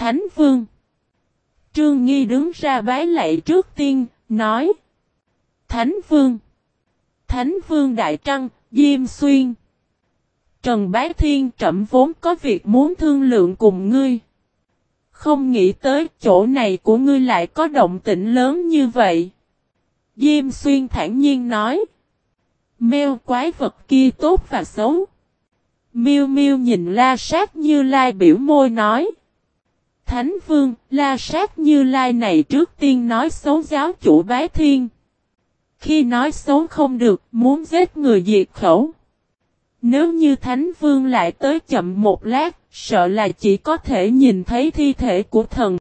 Thánh Vương. Trương Nghi đứng ra bái lạy trước tiên, nói. Thánh Vương. Thánh Vương Đại Trăng, Diêm Xuyên. Trần Bái Thiên trẩm vốn có việc muốn thương lượng cùng ngươi. Không nghĩ tới chỗ này của ngươi lại có động tĩnh lớn như vậy. Diêm Xuyên thản nhiên nói. Mèo quái vật kia tốt và xấu. Miêu Miêu nhìn La Sát Như Lai biểu môi nói. Thánh Vương, La Sát Như Lai này trước tiên nói xấu giáo chủ bái thiên. Khi nói xấu không được, muốn giết người diệt khẩu. Nếu như Thánh Vương lại tới chậm một lát, sợ là chỉ có thể nhìn thấy thi thể của thần.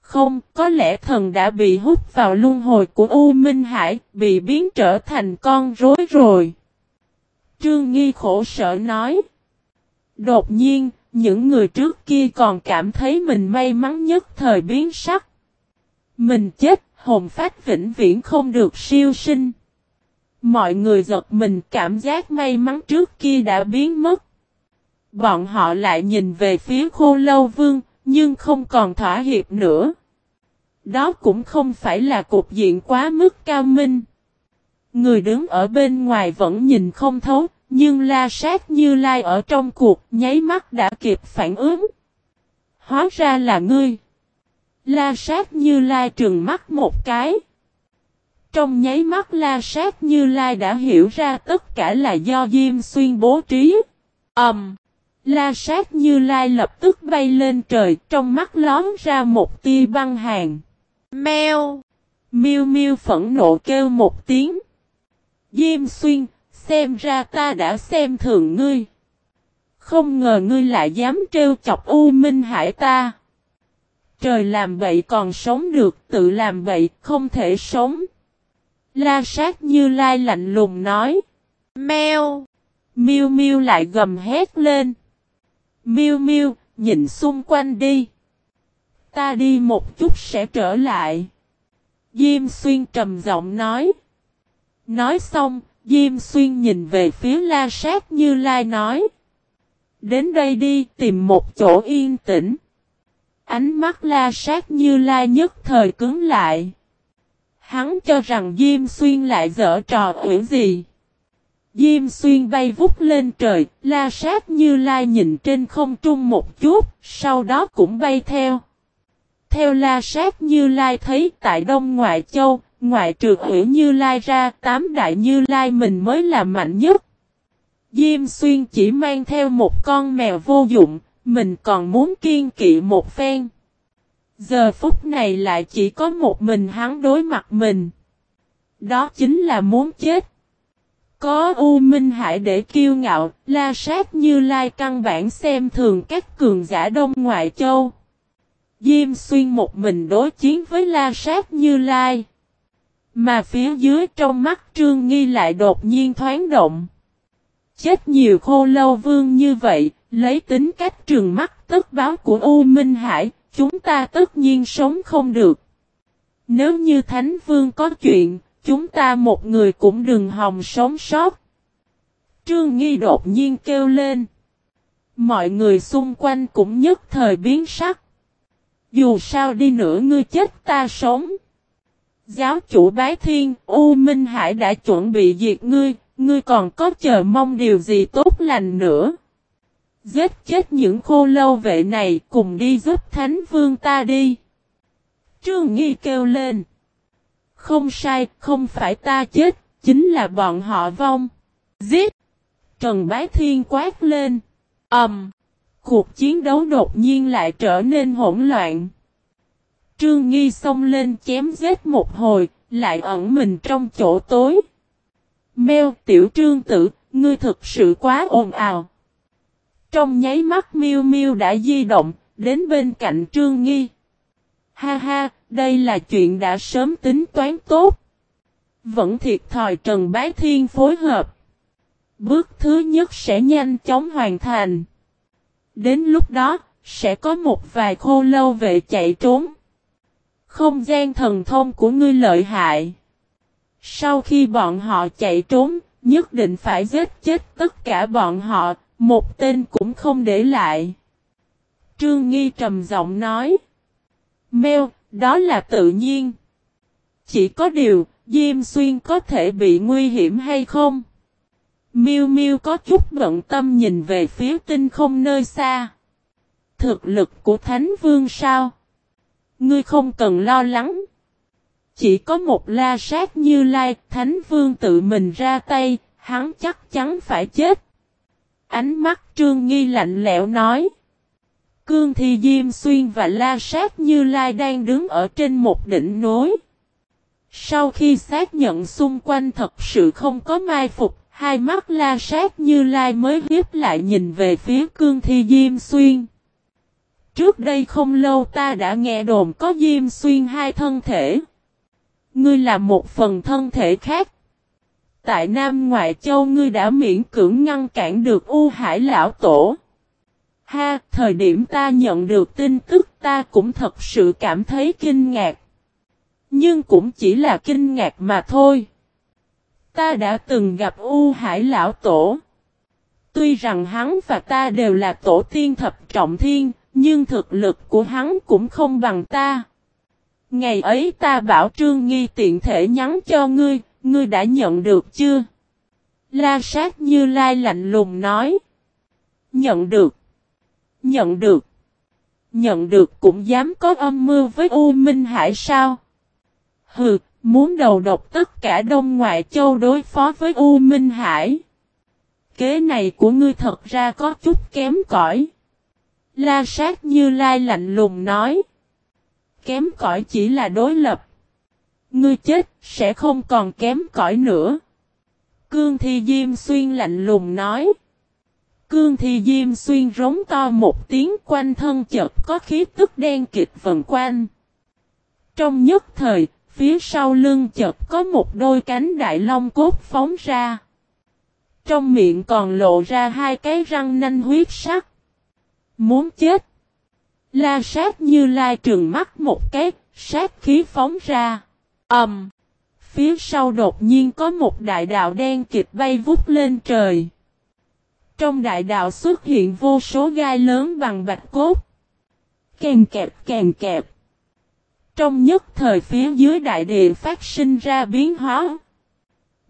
Không, có lẽ thần đã bị hút vào luân hồi của U Minh Hải, bị biến trở thành con rối rồi. Trương Nghi khổ sở nói. Đột nhiên, những người trước kia còn cảm thấy mình may mắn nhất thời biến sắc. Mình chết, hồn phách vĩnh viễn không được siêu sinh. Mọi người giật mình cảm giác may mắn trước kia đã biến mất. Bọn họ lại nhìn về phía khô lâu vương, nhưng không còn thỏa hiệp nữa. Đó cũng không phải là cục diện quá mức cao minh. Người đứng ở bên ngoài vẫn nhìn không thấu, nhưng la sát như lai ở trong cuộc nháy mắt đã kịp phản ứng. Hóa ra là ngươi. La sát như lai trừng mắt một cái. Trong nháy mắt la sát như lai đã hiểu ra tất cả là do Diêm Xuyên bố trí. Ẩm. Um, la sát như lai lập tức bay lên trời trong mắt lón ra một tia băng hàng. Mèo. Miêu miêu phẫn nộ kêu một tiếng. Diêm Xuyên, xem ra ta đã xem thường ngươi. Không ngờ ngươi lại dám trêu chọc U Minh Hải ta. Trời làm bậy còn sống được, tự làm bậy không thể sống. La sát như lai lạnh lùng nói. Mèo. Miu Miu lại gầm hét lên. Miu Miu, nhìn xung quanh đi. Ta đi một chút sẽ trở lại. Diêm xuyên trầm giọng nói. Nói xong, Diêm xuyên nhìn về phía la sát như lai nói. Đến đây đi tìm một chỗ yên tĩnh. Ánh mắt la sát như lai nhất thời cứng lại. Hắn cho rằng Diêm Xuyên lại dở trò uyển gì. Diêm Xuyên bay vút lên trời, la sát như lai nhìn trên không trung một chút, sau đó cũng bay theo. Theo la sát như lai thấy tại Đông Ngoại Châu, ngoại trừ hủy như lai ra, tám đại như lai mình mới là mạnh nhất. Diêm Xuyên chỉ mang theo một con mèo vô dụng, mình còn muốn kiên kỵ một phen. Giờ phút này lại chỉ có một mình hắn đối mặt mình. Đó chính là muốn chết. Có U Minh Hải để kiêu ngạo, la sát như lai căn bản xem thường các cường giả đông ngoại châu. Diêm xuyên một mình đối chiến với la sát như lai. Mà phía dưới trong mắt trương nghi lại đột nhiên thoáng động. Chết nhiều khô lâu vương như vậy, lấy tính cách trường mắt tức báo của U Minh Hải, chúng ta tất nhiên sống không được. Nếu như Thánh Vương có chuyện, chúng ta một người cũng đừng hòng sống sót. Trương Nghi đột nhiên kêu lên. Mọi người xung quanh cũng nhất thời biến sắc. Dù sao đi nữa ngươi chết ta sống. Giáo chủ bái thiên, U Minh Hải đã chuẩn bị diệt ngươi, ngươi còn có chờ mong điều gì tốt lành nữa. Giết chết những khô lâu vệ này cùng đi giúp thánh vương ta đi. Trương Nghi kêu lên. Không sai, không phải ta chết, chính là bọn họ vong. Giết! Trần Bái Thiên quát lên. Ẩm! Um, cuộc chiến đấu đột nhiên lại trở nên hỗn loạn. Trương Nghi xông lên chém giết một hồi, lại ẩn mình trong chỗ tối. Mèo tiểu trương tử, ngươi thực sự quá ồn ào. Trong nháy mắt miêu miêu đã di động, đến bên cạnh Trương Nghi. Ha ha, đây là chuyện đã sớm tính toán tốt. Vẫn thiệt thòi Trần Bái Thiên phối hợp. Bước thứ nhất sẽ nhanh chóng hoàn thành. Đến lúc đó, sẽ có một vài khô lâu vệ chạy trốn. Không gian thần thông của ngươi lợi hại. Sau khi bọn họ chạy trốn, nhất định phải giết chết tất cả bọn họ, một tên cũng không để lại. Trương Nghi trầm giọng nói. Mèo, đó là tự nhiên. Chỉ có điều, Diêm Xuyên có thể bị nguy hiểm hay không? Miu Miu có chút bận tâm nhìn về phía tinh không nơi xa. Thực lực của Thánh Vương sao? Ngươi không cần lo lắng. Chỉ có một la sát như lai, Thánh Vương tự mình ra tay, hắn chắc chắn phải chết. Ánh mắt Trương Nghi lạnh lẽo nói. Cương Thi Diêm Xuyên và La Sát Như Lai đang đứng ở trên một đỉnh núi. Sau khi xác nhận xung quanh thật sự không có mai phục, hai mắt La Sát Như Lai mới hiếp lại nhìn về phía Cương Thi Diêm Xuyên. Trước đây không lâu ta đã nghe đồn có Diêm Xuyên hai thân thể. Ngươi là một phần thân thể khác. Tại Nam Ngoại Châu ngươi đã miễn cưỡng ngăn cản được U Hải Lão Tổ. Ha, thời điểm ta nhận được tin tức ta cũng thật sự cảm thấy kinh ngạc. Nhưng cũng chỉ là kinh ngạc mà thôi. Ta đã từng gặp U Hải Lão Tổ. Tuy rằng hắn và ta đều là tổ tiên thập trọng thiên, nhưng thực lực của hắn cũng không bằng ta. Ngày ấy ta bảo Trương Nghi tiện thể nhắn cho ngươi, ngươi đã nhận được chưa? La sát như lai lạnh lùng nói. Nhận được. Nhận được. Nhận được cũng dám có âm mưu với U Minh Hải sao? Hừ, muốn đầu độc tất cả Đông Ngoại Châu đối phó với U Minh Hải. Kế này của ngươi thật ra có chút kém cỏi. La sát như lai lạnh lùng nói. Kém cỏi chỉ là đối lập. Ngươi chết sẽ không còn kém cỏi nữa. Cương Thi Diêm Xuyên lạnh lùng nói. Cương Thi Diêm Xuyên rống to một tiếng quanh thân chợt có khí tức đen kịch vần quanh. Trong nhất thời, phía sau lưng chợt có một đôi cánh đại long cốt phóng ra. Trong miệng còn lộ ra hai cái răng nanh huyết sắc. Muốn chết. La sát như lai trường mắt một cái, sát khí phóng ra. Ẩm. Um, phía sau đột nhiên có một đại đạo đen kịch bay vút lên trời. Trong đại đạo xuất hiện vô số gai lớn bằng bạch cốt. Càng kẹp càng kẹp. Trong nhất thời phía dưới đại địa phát sinh ra biến hóa.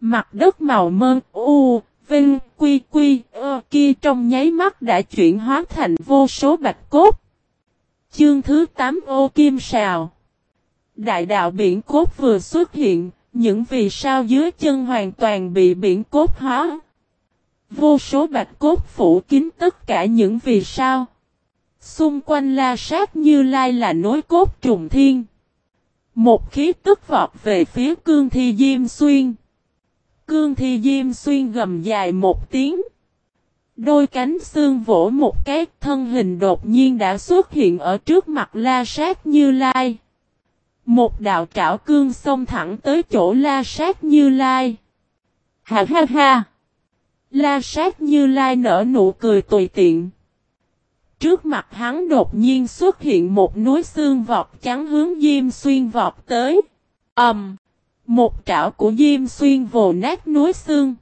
Mặt đất màu mơ, u, vinh, quy quy, ơ kia trong nháy mắt đã chuyển hóa thành vô số bạch cốt. Chương thứ 8 ô kim sào. Đại đạo biển cốt vừa xuất hiện, những vì sao dưới chân hoàn toàn bị biển cốt hóa. Vô số bạch cốt phủ kín tất cả những vì sao. Xung quanh la sát như lai là nối cốt trùng thiên. Một khí tức vọt về phía cương thi diêm xuyên. Cương thi diêm xuyên gầm dài một tiếng. Đôi cánh xương vỗ một cái thân hình đột nhiên đã xuất hiện ở trước mặt la sát như lai. Một đạo trảo cương xông thẳng tới chỗ la sát như lai. Ha ha ha! La sát như lai nở nụ cười tùy tiện. Trước mặt hắn đột nhiên xuất hiện một núi xương vọt trắng hướng Diêm Xuyên vọt tới. Ẩm! Um, một trảo của Diêm Xuyên vồ nát núi xương.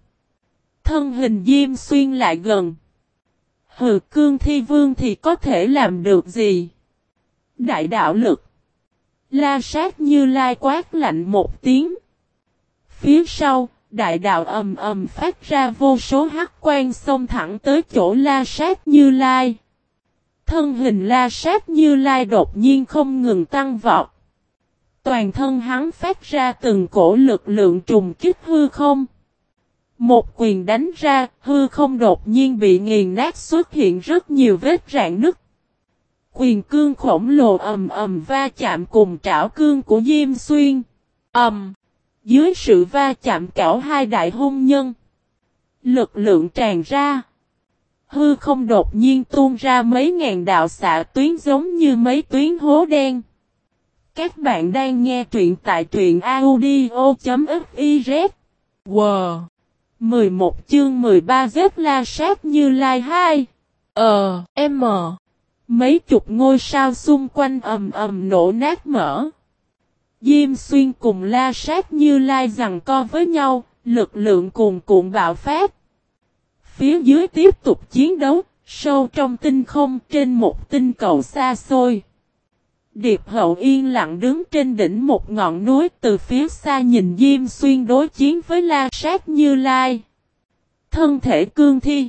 Thân hình Diêm Xuyên lại gần. Hừ cương thi vương thì có thể làm được gì? Đại đạo lực. La sát như lai quát lạnh một tiếng. Phía sau, đại đạo ầm ầm phát ra vô số hắc quan xông thẳng tới chỗ la sát như lai. Thân hình la sát như lai đột nhiên không ngừng tăng vọt. Toàn thân hắn phát ra từng cổ lực lượng trùng kích hư không. Một quyền đánh ra, hư không đột nhiên bị nghiền nát xuất hiện rất nhiều vết rạn nứt. Quyền cương khổng lồ ầm ầm va chạm cùng trảo cương của Diêm Xuyên. Ầm. Dưới sự va chạm cảo hai đại hôn nhân. Lực lượng tràn ra. Hư không đột nhiên tuôn ra mấy ngàn đạo xạ tuyến giống như mấy tuyến hố đen. Các bạn đang nghe truyện tại truyện audio.fiz. Wow! 11 chương 13 giết la sát như lai 2. Ờ, M. Mấy chục ngôi sao xung quanh ầm ầm nổ nát mở. Diêm xuyên cùng la sát như lai rằng co với nhau, lực lượng cùng cuộn bạo phát. Phía dưới tiếp tục chiến đấu, Sâu trong tinh không trên một tinh cầu xa xôi. Điệp hậu yên lặng đứng trên đỉnh một ngọn núi từ phía xa nhìn Diêm Xuyên đối chiến với La Sát Như Lai. Thân thể cương thi.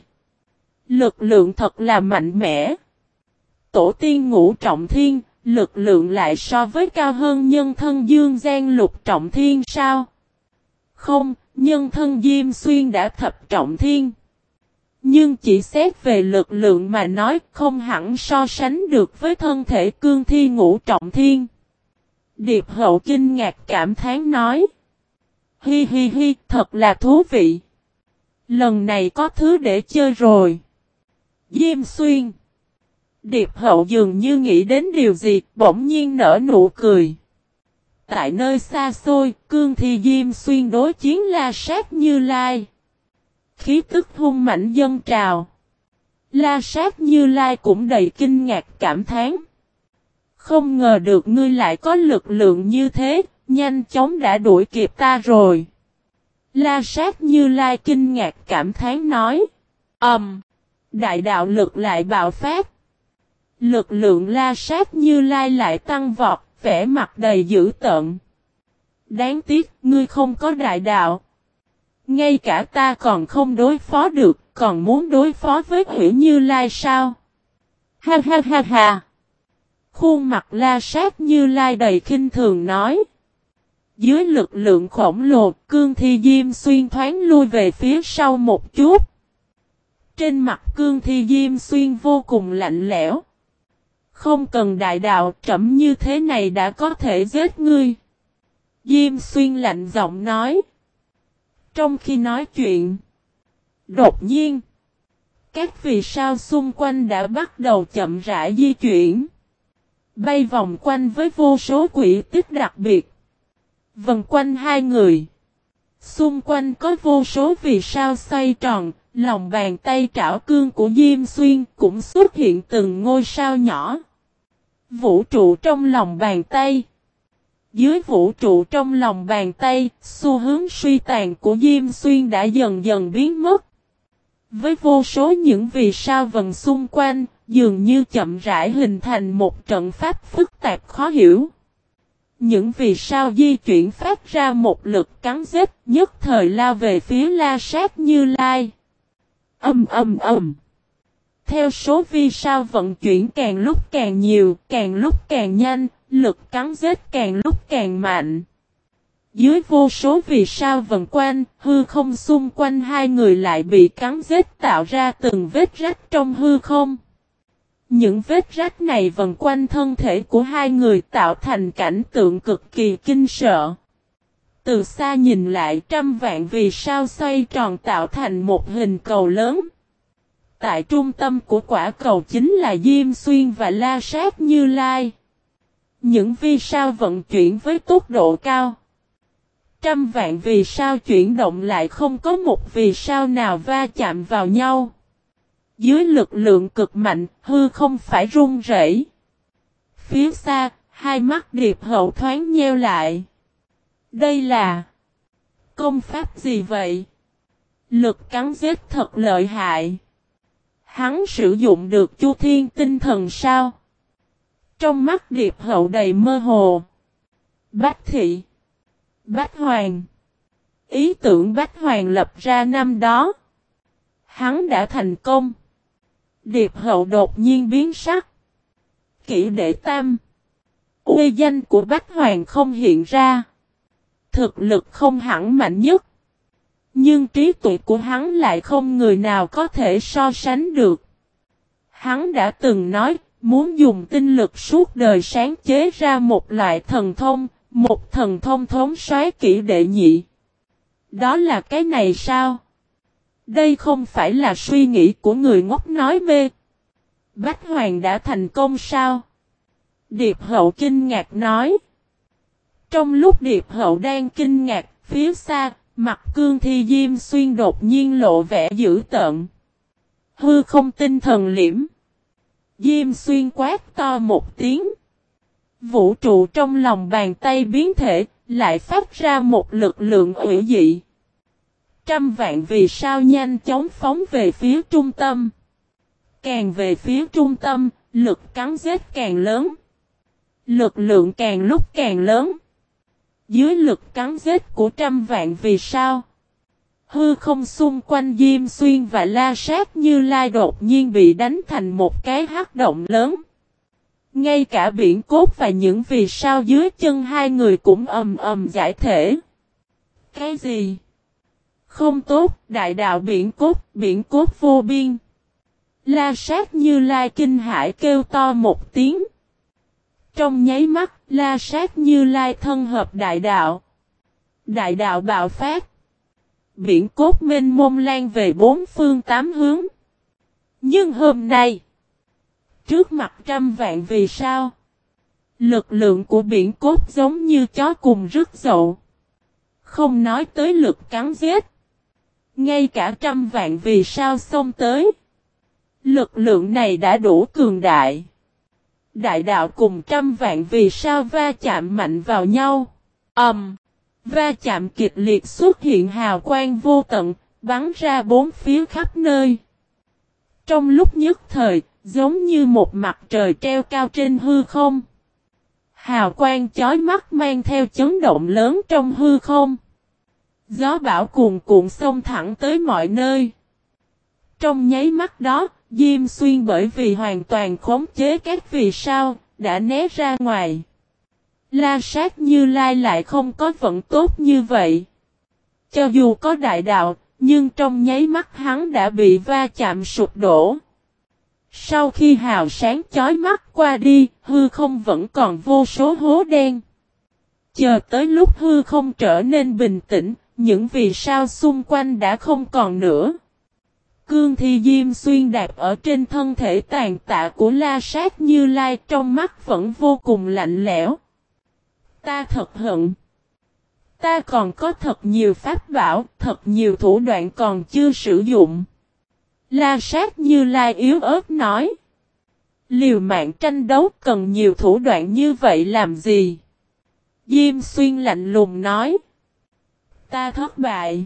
Lực lượng thật là mạnh mẽ. Tổ tiên ngũ trọng thiên, lực lượng lại so với cao hơn nhân thân dương gian lục trọng thiên sao? Không, nhân thân Diêm Xuyên đã thập trọng thiên. Nhưng chỉ xét về lực lượng mà nói không hẳn so sánh được với thân thể cương thi ngũ trọng thiên. Điệp hậu kinh ngạc cảm thán nói. Hi hi hi, thật là thú vị. Lần này có thứ để chơi rồi. Diêm xuyên. Điệp hậu dường như nghĩ đến điều gì, bỗng nhiên nở nụ cười. Tại nơi xa xôi, cương thi Diêm xuyên đối chiến la sát như lai. Khí tức hung mạnh dân trào. La sát như lai cũng đầy kinh ngạc cảm thán. Không ngờ được ngươi lại có lực lượng như thế, nhanh chóng đã đuổi kịp ta rồi. La sát như lai kinh ngạc cảm thán nói. Ẩm. Um, đại đạo lực lại bạo phát. Lực lượng la sát như lai lại tăng vọt, vẻ mặt đầy dữ tợn. Đáng tiếc, ngươi không có đại đạo. Ngay cả ta còn không đối phó được, còn muốn đối phó với Hủy Như Lai sao? Ha ha ha ha! Khuôn mặt la sát Như Lai đầy kinh thường nói. Dưới lực lượng khổng lồ, cương thi diêm xuyên thoáng lui về phía sau một chút. Trên mặt cương thi diêm xuyên vô cùng lạnh lẽo. Không cần đại đạo trẩm như thế này đã có thể giết ngươi. Diêm xuyên lạnh giọng nói. Trong khi nói chuyện, đột nhiên, các vì sao xung quanh đã bắt đầu chậm rãi di chuyển. Bay vòng quanh với vô số quỷ tích đặc biệt. Vần quanh hai người. Xung quanh có vô số vì sao xoay tròn, lòng bàn tay trảo cương của Diêm Xuyên cũng xuất hiện từng ngôi sao nhỏ. Vũ trụ trong lòng bàn tay. Dưới vũ trụ trong lòng bàn tay, xu hướng suy tàn của Diêm Xuyên đã dần dần biến mất. Với vô số những vì sao vần xung quanh, dường như chậm rãi hình thành một trận pháp phức tạp khó hiểu. Những vì sao di chuyển phát ra một lực cắn giết nhất thời lao về phía la sát như lai. Âm âm âm. Theo số vi sao vận chuyển càng lúc càng nhiều, càng lúc càng nhanh, lực cắn giết càng lúc càng mạnh. Dưới vô số vì sao vần quanh, hư không xung quanh hai người lại bị cắn giết tạo ra từng vết rách trong hư không. Những vết rách này vần quanh thân thể của hai người tạo thành cảnh tượng cực kỳ kinh sợ. Từ xa nhìn lại trăm vạn vì sao xoay tròn tạo thành một hình cầu lớn. Tại trung tâm của quả cầu chính là Diêm Xuyên và La Sát Như Lai. Những vì sao vận chuyển với tốc độ cao. Trăm vạn vì sao chuyển động lại không có một vì sao nào va chạm vào nhau. Dưới lực lượng cực mạnh, hư không phải run rẩy. Phía xa, hai mắt điệp hậu thoáng nheo lại. Đây là công pháp gì vậy? Lực cắn giết thật lợi hại. Hắn sử dụng được chu thiên tinh thần sao? Trong mắt điệp hậu đầy mơ hồ. Bách thị. Bách hoàng. Ý tưởng Bách hoàng lập ra năm đó. Hắn đã thành công. Điệp hậu đột nhiên biến sắc. Kỷ đệ tam. Uy danh của Bách hoàng không hiện ra. Thực lực không hẳn mạnh nhất. Nhưng trí tuệ của hắn lại không người nào có thể so sánh được. Hắn đã từng nói, muốn dùng tinh lực suốt đời sáng chế ra một loại thần thông, một thần thông thống soái kỹ đệ nhị. Đó là cái này sao? Đây không phải là suy nghĩ của người ngốc nói bê. Bách Hoàng đã thành công sao? Điệp hậu kinh ngạc nói. Trong lúc Điệp hậu đang kinh ngạc, phía xa, mặt cương thi diêm xuyên đột nhiên lộ vẻ dữ tợn. Hư không tinh thần liễm. Diêm xuyên quát to một tiếng. Vũ trụ trong lòng bàn tay biến thể, lại phát ra một lực lượng ủy dị. Trăm vạn vì sao nhanh chóng phóng về phía trung tâm. Càng về phía trung tâm, lực cắn giết càng lớn. Lực lượng càng lúc càng lớn. Dưới lực cắn giết của trăm vạn vì sao? Hư không xung quanh Diêm Xuyên và La Sát như Lai đột nhiên bị đánh thành một cái hắc động lớn. Ngay cả biển cốt và những vì sao dưới chân hai người cũng ầm ầm giải thể. Cái gì? Không tốt, đại đạo biển cốt, biển cốt vô biên. La sát như lai kinh hải kêu to một tiếng. Trong nháy mắt, la sát như lai thân hợp đại đạo. Đại đạo bạo phát. Biển cốt mênh mông lan về bốn phương tám hướng. Nhưng hôm nay, trước mặt trăm vạn vì sao? Lực lượng của biển cốt giống như chó cùng rứt dậu. Không nói tới lực cắn giết. Ngay cả trăm vạn vì sao xông tới. Lực lượng này đã đủ cường đại. Đại đạo cùng trăm vạn vì sao va chạm mạnh vào nhau. Ầm. Um, va chạm kịch liệt xuất hiện hào quang vô tận, bắn ra bốn phía khắp nơi. Trong lúc nhất thời, giống như một mặt trời treo cao trên hư không. Hào quang chói mắt mang theo chấn động lớn trong hư không. Gió bão cuồn cuộn xông thẳng tới mọi nơi. Trong nháy mắt đó, Diêm Xuyên bởi vì hoàn toàn khống chế các vì sao, đã né ra ngoài. La sát như lai lại không có vận tốt như vậy. Cho dù có đại đạo, nhưng trong nháy mắt hắn đã bị va chạm sụp đổ. Sau khi hào sáng chói mắt qua đi, hư không vẫn còn vô số hố đen. Chờ tới lúc hư không trở nên bình tĩnh, những vì sao xung quanh đã không còn nữa. Cương thi diêm xuyên đạp ở trên thân thể tàn tạ của la sát như lai trong mắt vẫn vô cùng lạnh lẽo. Ta thật hận. Ta còn có thật nhiều pháp bảo, thật nhiều thủ đoạn còn chưa sử dụng. La sát như lai yếu ớt nói. Liều mạng tranh đấu cần nhiều thủ đoạn như vậy làm gì? Diêm xuyên lạnh lùng nói. Ta thất bại.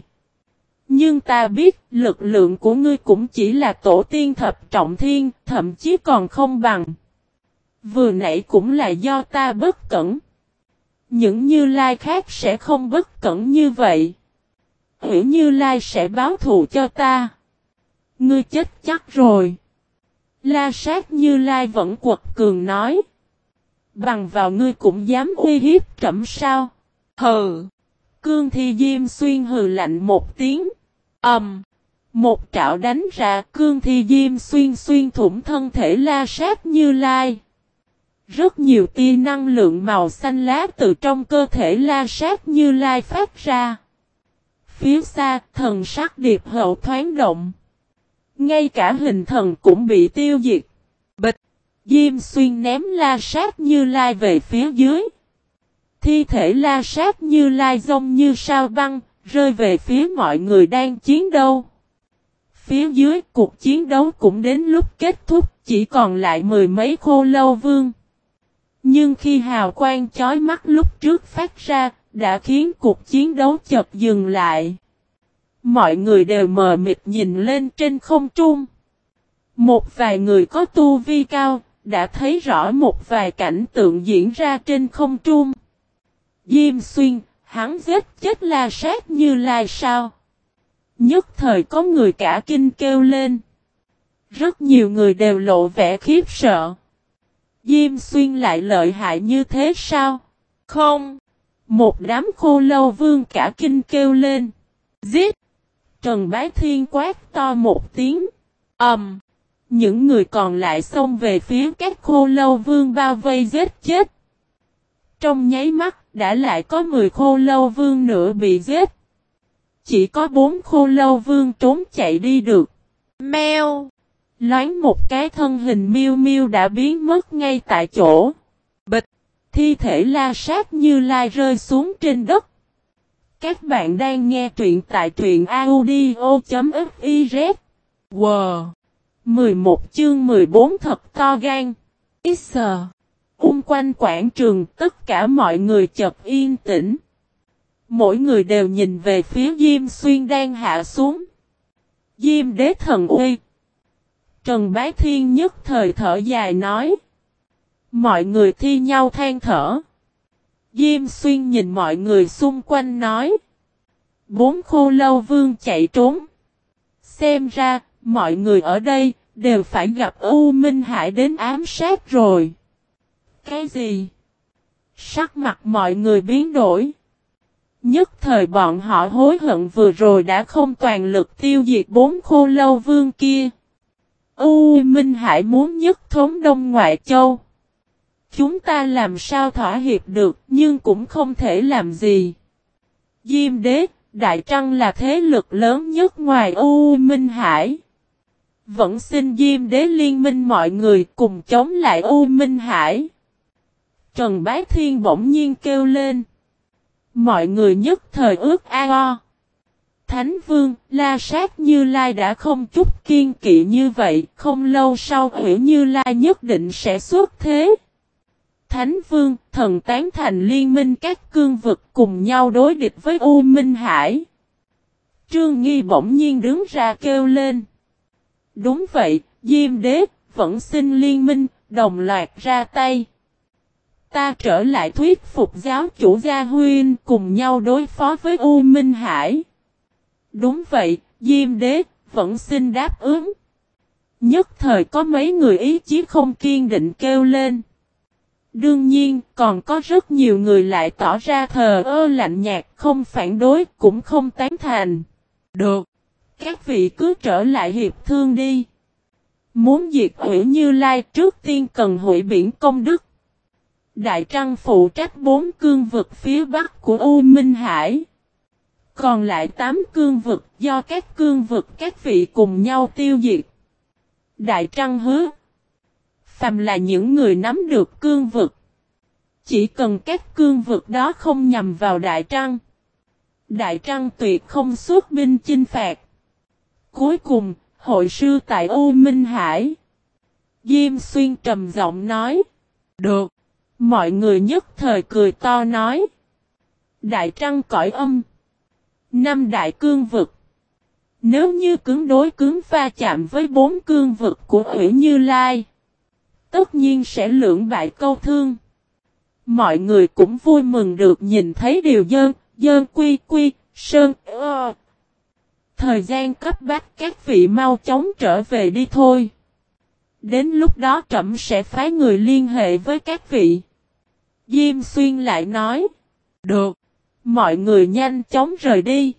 Nhưng ta biết lực lượng của ngươi cũng chỉ là tổ tiên thập trọng thiên, thậm chí còn không bằng. Vừa nãy cũng là do ta bất cẩn. Những như lai khác sẽ không bất cẩn như vậy. Hữu như lai sẽ báo thù cho ta. Ngươi chết chắc rồi. La sát như lai vẫn quật cường nói. Bằng vào ngươi cũng dám uy hiếp trẫm sao. Hừ. Cương thi diêm xuyên hừ lạnh một tiếng. Ẩm. Um, một trạo đánh ra cương thi diêm xuyên xuyên thủng thân thể la sát như lai. Rất nhiều tia năng lượng màu xanh lá từ trong cơ thể la sát như lai phát ra. Phía xa thần sắc điệp hậu thoáng động. Ngay cả hình thần cũng bị tiêu diệt. Bịch. Diêm xuyên ném la sát như lai về phía dưới. Thi thể la sát như lai rông như sao băng, rơi về phía mọi người đang chiến đấu. Phía dưới cuộc chiến đấu cũng đến lúc kết thúc, chỉ còn lại mười mấy khô lâu vương. Nhưng khi hào quang chói mắt lúc trước phát ra, đã khiến cuộc chiến đấu chợt dừng lại. Mọi người đều mờ mịt nhìn lên trên không trung. Một vài người có tu vi cao, đã thấy rõ một vài cảnh tượng diễn ra trên không trung. Diêm xuyên, hắn giết chết la sát như lai sao? Nhất thời có người cả kinh kêu lên. Rất nhiều người đều lộ vẻ khiếp sợ. Diêm xuyên lại lợi hại như thế sao? Không. Một đám khô lâu vương cả kinh kêu lên. Giết. Trần Bái Thiên quát to một tiếng. Ẩm. Um. Những người còn lại xông về phía các khô lâu vương bao vây giết chết. Trong nháy mắt, đã lại có 10 khô lâu vương nữa bị giết. Chỉ có 4 khô lâu vương trốn chạy đi được. Mèo! Loáng một cái thân hình miêu miêu đã biến mất ngay tại chỗ. Bịch! Thi thể la sát như lai rơi xuống trên đất. Các bạn đang nghe truyện tại truyện audio.fiz. Wow! 11 chương 14 thật to gan. X. Ung quanh quảng trường, tất cả mọi người chợt yên tĩnh. Mỗi người đều nhìn về phía Diêm Xuyên đang hạ xuống. Diêm đế thần uy. Trần Bá Thiên nhất thời thở dài nói. Mọi người thi nhau than thở. Diêm xuyên nhìn mọi người xung quanh nói. Bốn khô lâu vương chạy trốn. Xem ra, mọi người ở đây, đều phải gặp U Minh Hải đến ám sát rồi. Cái gì? Sắc mặt mọi người biến đổi. Nhất thời bọn họ hối hận vừa rồi đã không toàn lực tiêu diệt bốn khô lâu vương kia. U Minh Hải muốn nhất thống Đông Ngoại Châu. Chúng ta làm sao thỏa hiệp được nhưng cũng không thể làm gì. Diêm đế, Đại Trăng là thế lực lớn nhất ngoài U Minh Hải. Vẫn xin Diêm đế liên minh mọi người cùng chống lại U Minh Hải. Trần Bái Thiên bỗng nhiên kêu lên. Mọi người nhất thời ước a o. Thánh Vương, La Sát Như Lai đã không chút kiên kỵ như vậy, không lâu sau Hủy Như Lai nhất định sẽ xuất thế. Thánh Vương, thần tán thành liên minh các cương vực cùng nhau đối địch với U Minh Hải. Trương Nghi bỗng nhiên đứng ra kêu lên. Đúng vậy, Diêm Đế, vẫn xin liên minh, đồng loạt ra tay. Ta trở lại thuyết phục giáo chủ Gia Huyên cùng nhau đối phó với U Minh Hải. Đúng vậy, Diêm Đế, vẫn xin đáp ứng. Nhất thời có mấy người ý chí không kiên định kêu lên. Đương nhiên, còn có rất nhiều người lại tỏ ra thờ ơ lạnh nhạt, không phản đối, cũng không tán thành. Được. Các vị cứ trở lại hiệp thương đi. Muốn diệt hủy Như Lai trước tiên cần hủy biển công đức. Đại Trăng phụ trách bốn cương vực phía bắc của U Minh Hải. Còn lại tám cương vực do các cương vực các vị cùng nhau tiêu diệt. Đại Trăng hứa. Phàm là những người nắm được cương vực. Chỉ cần các cương vực đó không nhằm vào Đại Trăng. Đại Trăng tuyệt không xuất binh chinh phạt. Cuối cùng, hội sư tại U Minh Hải. Diêm Xuyên trầm giọng nói. Được. Mọi người nhất thời cười to nói. Đại Trăng cõi âm. Năm đại cương vực. Nếu như cứng đối cứng va chạm với bốn cương vực của Hủy Như Lai. Tất nhiên sẽ lưỡng bại câu thương. Mọi người cũng vui mừng được nhìn thấy điều dơn, dơn quy quy, sơn, ơ. Thời gian cấp bách các vị mau chóng trở về đi thôi. Đến lúc đó trẫm sẽ phái người liên hệ với các vị. Diêm xuyên lại nói. Được. Mọi người nhanh chóng rời đi.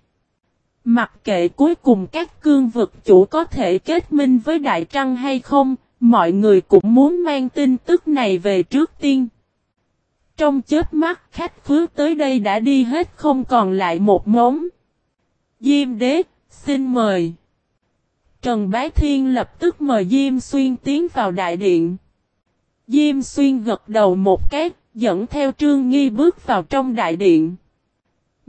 Mặc kệ cuối cùng các cương vực chủ có thể kết minh với Đại Trăng hay không, mọi người cũng muốn mang tin tức này về trước tiên. Trong chết mắt khách khứa tới đây đã đi hết không còn lại một mống. Diêm đế, xin mời. Trần Bái Thiên lập tức mời Diêm Xuyên tiến vào đại điện. Diêm Xuyên gật đầu một cái, dẫn theo Trương Nghi bước vào trong đại điện.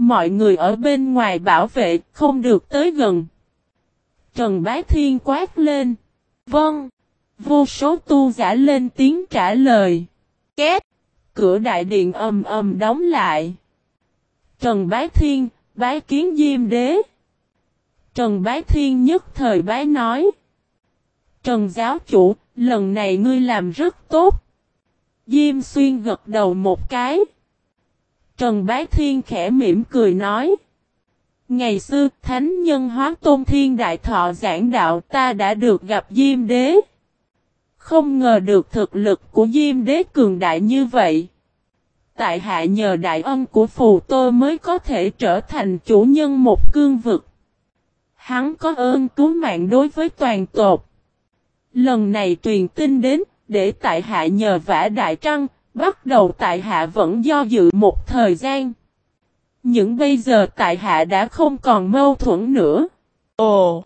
Mọi người ở bên ngoài bảo vệ, không được tới gần. Trần Bái Thiên quát lên. Vâng. Vô số tu giả lên tiếng trả lời. Két. Cửa đại điện ầm ầm đóng lại. Trần Bái Thiên, bái kiến Diêm Đế. Trần Bái Thiên nhất thời bái nói. Trần giáo chủ, lần này ngươi làm rất tốt. Diêm xuyên gật đầu một cái. Trần Bái Thiên khẽ mỉm cười nói. Ngày xưa, Thánh Nhân Hóa Tôn Thiên Đại Thọ giảng đạo ta đã được gặp Diêm Đế. Không ngờ được thực lực của Diêm Đế cường đại như vậy. Tại hạ nhờ đại ân của Phù tôi mới có thể trở thành chủ nhân một cương vực. Hắn có ơn cứu mạng đối với toàn tộc. Lần này truyền tin đến, để tại hạ nhờ vả đại trăng, bắt đầu tại hạ vẫn do dự một thời gian. Nhưng bây giờ tại hạ đã không còn mâu thuẫn nữa. Ồ!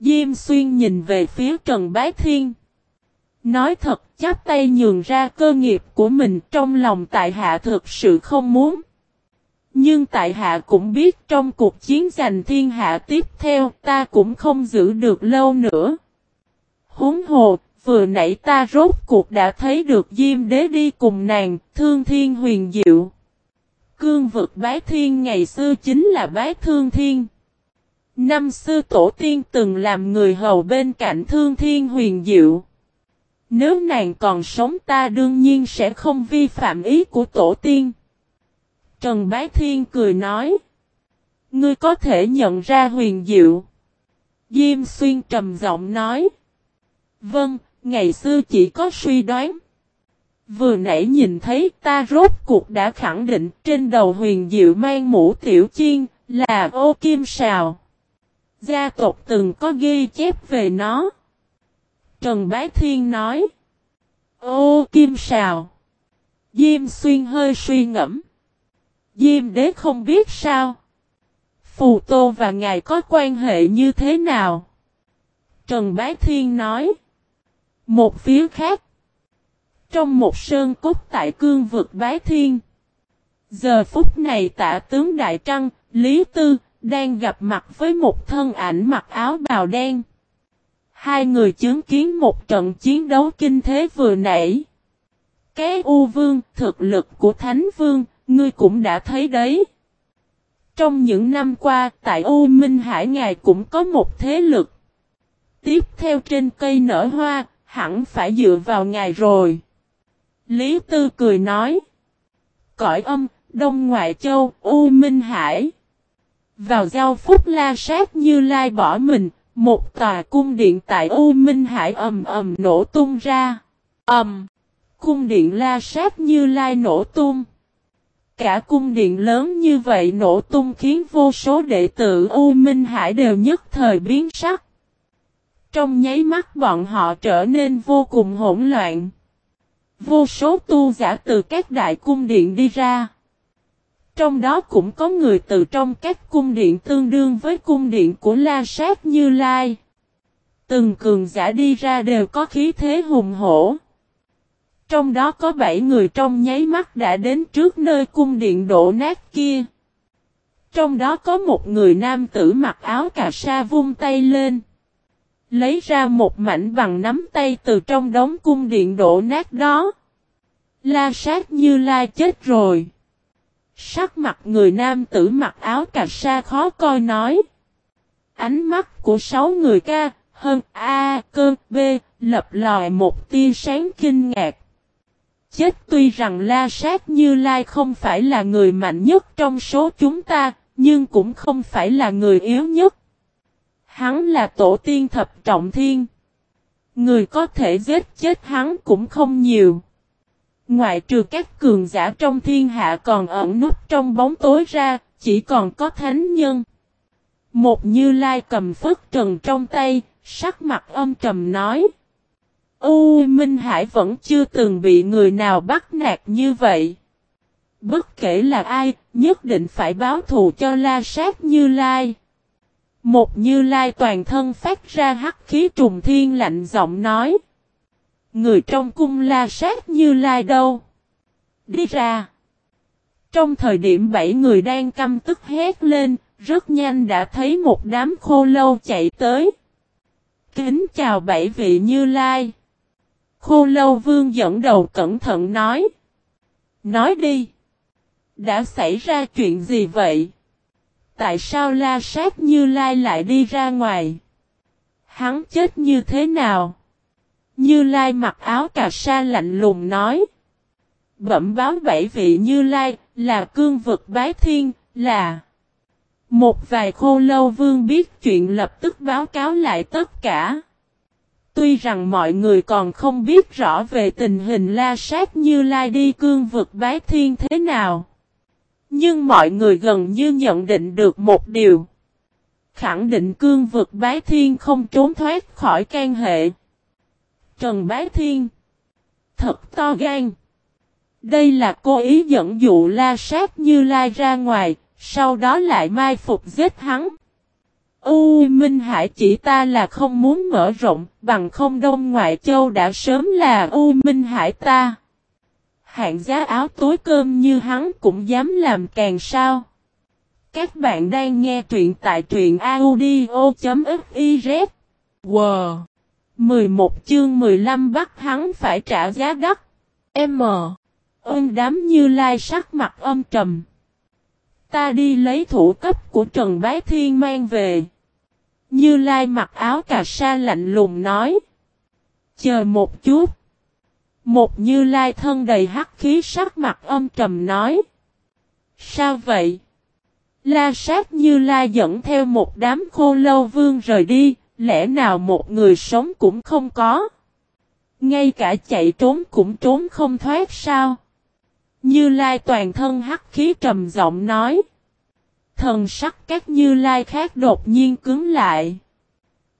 Diêm xuyên nhìn về phía Trần Bái Thiên. Nói thật chắp tay nhường ra cơ nghiệp của mình trong lòng tại hạ thực sự không muốn. Nhưng tại hạ cũng biết trong cuộc chiến giành thiên hạ tiếp theo ta cũng không giữ được lâu nữa. Húng hồ, vừa nãy ta rốt cuộc đã thấy được Diêm Đế đi cùng nàng, thương thiên huyền diệu. Cương vực bái thiên ngày xưa chính là bái thương thiên. Năm xưa tổ tiên từng làm người hầu bên cạnh thương thiên huyền diệu. Nếu nàng còn sống ta đương nhiên sẽ không vi phạm ý của tổ tiên. Trần Bái Thiên cười nói. Ngươi có thể nhận ra huyền diệu. Diêm xuyên trầm giọng nói. Vâng, ngày xưa chỉ có suy đoán. Vừa nãy nhìn thấy ta rốt cuộc đã khẳng định trên đầu huyền diệu mang mũ tiểu chiên là ô kim sào. Gia tộc từng có ghi chép về nó. Trần Bái Thiên nói. Ô kim sào. Diêm xuyên hơi suy ngẫm. Diêm đế không biết sao. Phù Tô và ngài có quan hệ như thế nào? Trần Bái Thiên nói. Một phía khác. Trong một sơn cốt tại cương vực Bái Thiên. Giờ phút này tạ tướng Đại Trăng, Lý Tư, đang gặp mặt với một thân ảnh mặc áo bào đen. Hai người chứng kiến một trận chiến đấu kinh thế vừa nãy. Cái U Vương, thực lực của Thánh Vương, ngươi cũng đã thấy đấy. Trong những năm qua, tại U Minh Hải ngài cũng có một thế lực. Tiếp theo trên cây nở hoa, hẳn phải dựa vào ngài rồi. Lý Tư cười nói. Cõi âm, Đông Ngoại Châu, U Minh Hải. Vào giao phúc la sát như lai bỏ mình, một tòa cung điện tại U Minh Hải ầm ầm nổ tung ra. ầm, cung điện la sát như lai nổ tung. Cả cung điện lớn như vậy nổ tung khiến vô số đệ tử U Minh Hải đều nhất thời biến sắc. Trong nháy mắt bọn họ trở nên vô cùng hỗn loạn. Vô số tu giả từ các đại cung điện đi ra. Trong đó cũng có người từ trong các cung điện tương đương với cung điện của La Sát Như Lai. Từng cường giả đi ra đều có khí thế hùng hổ. Trong đó có bảy người trong nháy mắt đã đến trước nơi cung điện đổ nát kia. Trong đó có một người nam tử mặc áo cà sa vung tay lên. Lấy ra một mảnh bằng nắm tay từ trong đống cung điện đổ nát đó. La sát như la chết rồi. Sắc mặt người nam tử mặc áo cà sa khó coi nói. Ánh mắt của sáu người ca, hơn A, cơ, B, lập lòi một tia sáng kinh ngạc. Chết tuy rằng La Sát Như Lai không phải là người mạnh nhất trong số chúng ta, nhưng cũng không phải là người yếu nhất. Hắn là tổ tiên thập trọng thiên. Người có thể giết chết hắn cũng không nhiều. Ngoại trừ các cường giả trong thiên hạ còn ẩn nút trong bóng tối ra, chỉ còn có thánh nhân. Một như lai cầm phất trần trong tay, sắc mặt âm trầm nói. U Minh Hải vẫn chưa từng bị người nào bắt nạt như vậy. Bất kể là ai, nhất định phải báo thù cho la sát như lai. Một như lai toàn thân phát ra hắc khí trùng thiên lạnh giọng nói. Người trong cung la sát như lai đâu? Đi ra. Trong thời điểm bảy người đang căm tức hét lên, rất nhanh đã thấy một đám khô lâu chạy tới. Kính chào bảy vị như lai. Khô lâu vương dẫn đầu cẩn thận nói. Nói đi. Đã xảy ra chuyện gì vậy? Tại sao la sát như lai lại đi ra ngoài? Hắn chết như thế nào? Như lai mặc áo cà sa lạnh lùng nói. Bẩm báo bảy vị như lai, là cương vực bái thiên, là... Một vài khô lâu vương biết chuyện lập tức báo cáo lại tất cả. Tuy rằng mọi người còn không biết rõ về tình hình la sát như lai đi cương vực bái thiên thế nào. Nhưng mọi người gần như nhận định được một điều. Khẳng định cương vực bái thiên không trốn thoát khỏi can hệ. Trần Bái Thiên. Thật to gan. Đây là cô ý dẫn dụ la sát như lai ra ngoài, sau đó lại mai phục giết hắn. U Minh Hải chỉ ta là không muốn mở rộng, bằng không Đông Ngoại Châu đã sớm là U Minh Hải ta. Hạng giá áo tối cơm như hắn cũng dám làm càng sao. Các bạn đang nghe truyện tại truyện audio.fiz. Wow! 11 chương 15 bắt hắn phải trả giá đắt. M. Ơn đám như lai sắc mặt âm trầm. Ta đi lấy thủ cấp của Trần Bái Thiên mang về. Như Lai mặc áo cà sa lạnh lùng nói. Chờ một chút. Một Như Lai thân đầy hắc khí sắc mặt âm trầm nói. Sao vậy? La sát Như Lai dẫn theo một đám khô lâu vương rời đi, lẽ nào một người sống cũng không có? Ngay cả chạy trốn cũng trốn không thoát sao? Như Lai toàn thân hắc khí trầm giọng nói. Thần sắc các Như Lai khác đột nhiên cứng lại.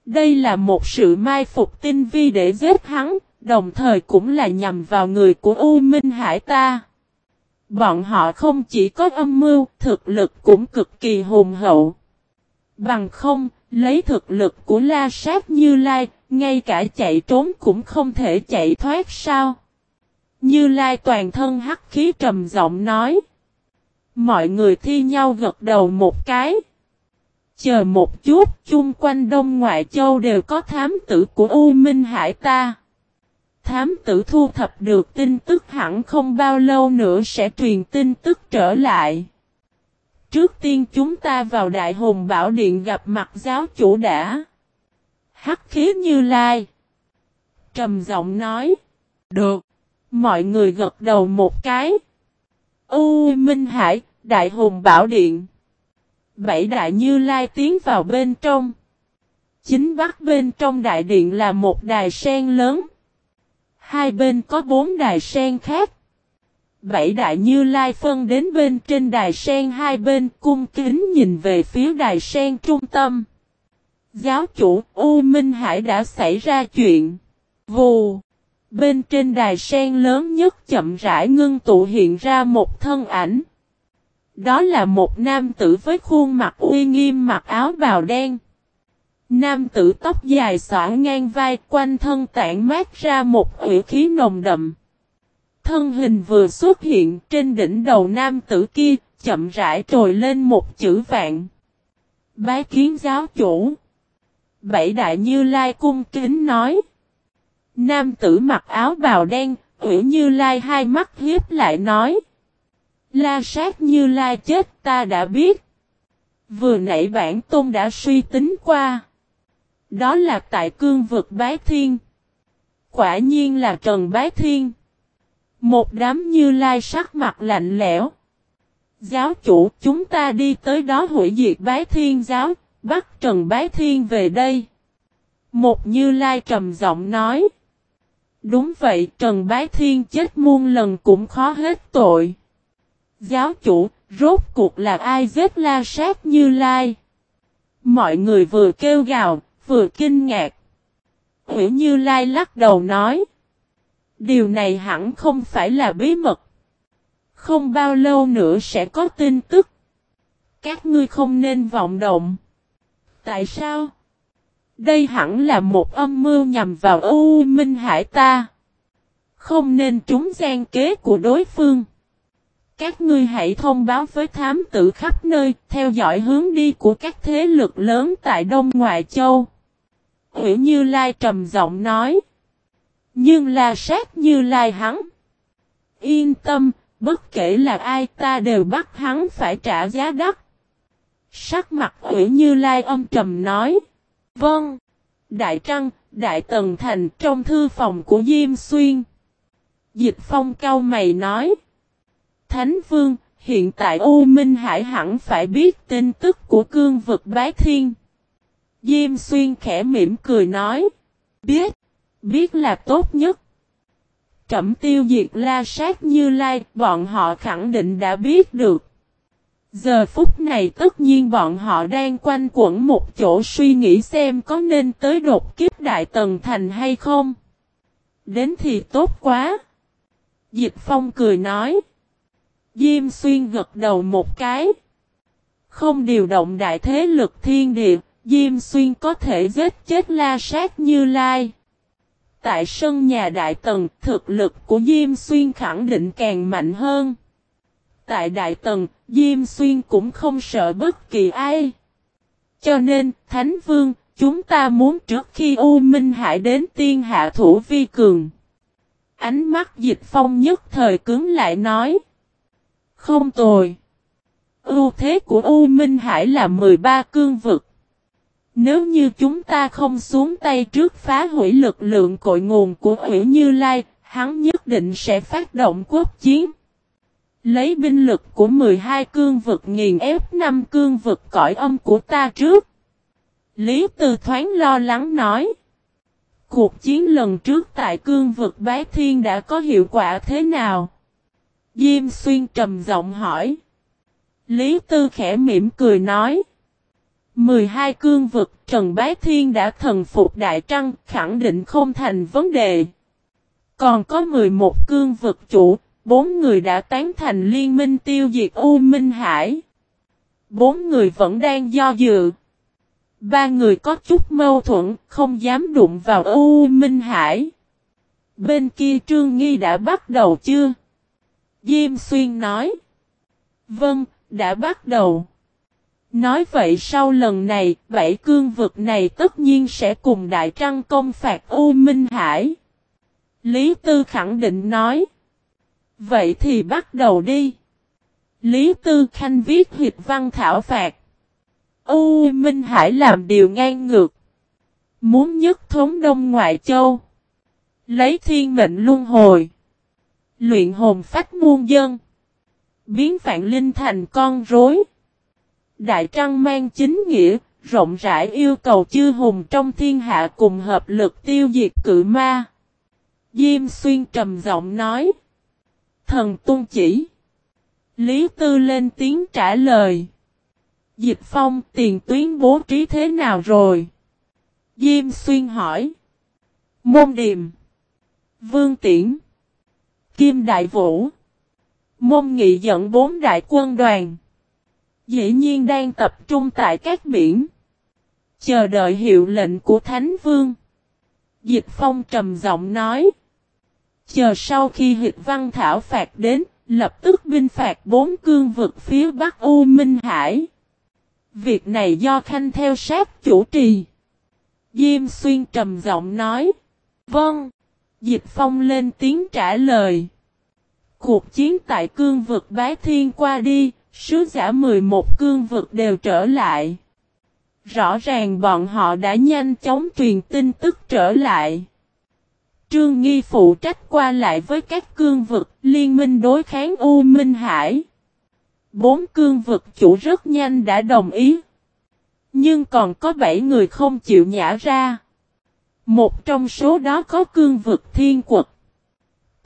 Đây là một sự mai phục tinh vi để giết hắn, đồng thời cũng là nhằm vào người của U Minh Hải ta. Bọn họ không chỉ có âm mưu, thực lực cũng cực kỳ hùng hậu. Bằng không, lấy thực lực của La Sát Như Lai, ngay cả chạy trốn cũng không thể chạy thoát sao. Như Lai toàn thân hắc khí trầm giọng nói. Mọi người thi nhau gật đầu một cái. Chờ một chút, chung quanh Đông Ngoại Châu đều có thám tử của U Minh Hải ta. Thám tử thu thập được tin tức hẳn không bao lâu nữa sẽ truyền tin tức trở lại. Trước tiên chúng ta vào Đại Hùng Bảo Điện gặp mặt giáo chủ đã. Hắc khí như lai. Trầm giọng nói. Được. Mọi người gật đầu một cái. U Minh Hải, Đại Hùng Bảo Điện. Bảy đại như lai tiến vào bên trong. Chính bắc bên trong đại điện là một đài sen lớn. Hai bên có bốn đài sen khác. Bảy đại như lai phân đến bên trên đài sen, hai bên cung kính nhìn về phía đài sen trung tâm. Giáo chủ U Minh Hải đã xảy ra chuyện. Vù. Bên trên đài sen lớn nhất chậm rãi ngưng tụ hiện ra một thân ảnh. Đó là một nam tử với khuôn mặt uy nghiêm, mặc áo bào đen. Nam tử tóc dài xõa ngang vai quanh thân tản mát ra một ủy khí nồng đậm. Thân hình vừa xuất hiện trên đỉnh đầu nam tử kia, chậm rãi trồi lên một chữ vạn. Bái kiến giáo chủ. Bảy đại như lai cung kính nói. Nam tử mặc áo bào đen, ủy như lai hai mắt hiếp lại nói. La sát như lai chết ta đã biết. Vừa nãy bản tôn đã suy tính qua. Đó là tại cương vực bái thiên. Quả nhiên là Trần Bái Thiên. Một đám như lai sắc mặt lạnh lẽo. Giáo chủ chúng ta đi tới đó hủy diệt bái thiên giáo, bắt Trần Bái Thiên về đây. Một như lai trầm giọng nói. Đúng vậy Trần Bái Thiên chết muôn lần cũng khó hết tội. Giáo chủ, rốt cuộc là ai giết la sát như lai? Mọi người vừa kêu gào, vừa kinh ngạc. Hữu Như Lai lắc đầu nói. Điều này hẳn không phải là bí mật. Không bao lâu nữa sẽ có tin tức. Các ngươi không nên vọng động. Tại sao? Đây hẳn là một âm mưu nhằm vào U Minh Hải ta. Không nên trúng gian kế của đối phương. Các ngươi hãy thông báo với thám tử khắp nơi, theo dõi hướng đi của các thế lực lớn tại Đông Ngoại Châu. Hữu Như Lai trầm giọng nói. Nhưng là sát Như Lai hắn. Yên tâm, bất kể là ai ta đều bắt hắn phải trả giá đắt. Sắc mặt Hữu Như Lai âm trầm nói. Vâng. Đại Trăng, Đại Tần Thành trong thư phòng của Diêm Xuyên. Dịch Phong cao mày nói. Thánh Vương, hiện tại U Minh Hải hẳn phải biết tin tức của cương vực bái thiên. Diêm Xuyên khẽ mỉm cười nói. Biết, biết là tốt nhất. Trẩm tiêu diệt la sát như lai, bọn họ khẳng định đã biết được. Giờ phút này tất nhiên bọn họ đang quanh quẩn một chỗ suy nghĩ xem có nên tới đột kiếp Đại Tần Thành hay không. Đến thì tốt quá. Dịch Phong cười nói. Diêm xuyên gật đầu một cái. Không điều động đại thế lực thiên địa, Diêm xuyên có thể giết chết la sát như lai. Tại sân nhà đại tần, thực lực của Diêm xuyên khẳng định càng mạnh hơn. Tại đại tần, Diêm xuyên cũng không sợ bất kỳ ai. Cho nên, Thánh Vương, chúng ta muốn trước khi U Minh Hải đến tiên hạ thủ vi cường. Ánh mắt dịch phong nhất thời cứng lại nói. Không tồi. Ưu thế của U Minh Hải là 13 cương vực. Nếu như chúng ta không xuống tay trước phá hủy lực lượng cội nguồn của Hủy Như Lai, hắn nhất định sẽ phát động quốc chiến. Lấy binh lực của 12 cương vực nghiền ép 5 cương vực cõi âm của ta trước. Lý Từ thoáng lo lắng nói. Cuộc chiến lần trước tại cương vực bái thiên đã có hiệu quả thế nào? Diêm xuyên trầm giọng hỏi. Lý Tư khẽ mỉm cười nói. 12 cương vực Trần Bái Thiên đã thần phục Đại Trăng khẳng định không thành vấn đề. Còn có 11 cương vực chủ, bốn người đã tán thành liên minh tiêu diệt U Minh Hải. Bốn người vẫn đang do dự. Ba người có chút mâu thuẫn, không dám đụng vào U Minh Hải. Bên kia Trương Nghi đã bắt đầu chưa? Diêm Xuyên nói. Vâng, đã bắt đầu. Nói vậy sau lần này, bảy cương vực này tất nhiên sẽ cùng Đại Trăng công phạt U Minh Hải. Lý Tư khẳng định nói. Vậy thì bắt đầu đi. Lý Tư Khanh viết hiệp văn thảo phạt. U Minh Hải làm điều ngang ngược. Muốn nhất thống đông ngoại châu. Lấy thiên mệnh luân hồi. Luyện hồn phách muôn dân. Biến vạn linh thành con rối. Đại Trăng mang chính nghĩa, rộng rãi yêu cầu chư hùng trong thiên hạ cùng hợp lực tiêu diệt cự ma. Diêm xuyên trầm giọng nói. Thần tuân chỉ. Lý Tư lên tiếng trả lời. Dịch phong tiền tuyến bố trí thế nào rồi? Diêm xuyên hỏi. Môn điềm. Vương tiễn. Kim đại vũ. Môn nghị dẫn bốn đại quân đoàn. Dĩ nhiên đang tập trung tại các biển. Chờ đợi hiệu lệnh của Thánh Vương. Dịch Phong trầm giọng nói. Chờ sau khi hịch văn thảo phạt đến, lập tức binh phạt bốn cương vực phía Bắc U Minh Hải. Việc này do Khanh theo sát chủ trì. Diêm Xuyên trầm giọng nói. Vâng. Dịch Phong lên tiếng trả lời. Cuộc chiến tại cương vực bái thiên qua đi, sứ giả 11 cương vực đều trở lại. Rõ ràng bọn họ đã nhanh chóng truyền tin tức trở lại. Trương Nghi phụ trách qua lại với các cương vực, liên minh đối kháng U Minh Hải. Bốn cương vực chủ rất nhanh đã đồng ý. Nhưng còn có bảy người không chịu nhả ra. Một trong số đó có cương vực thiên quật.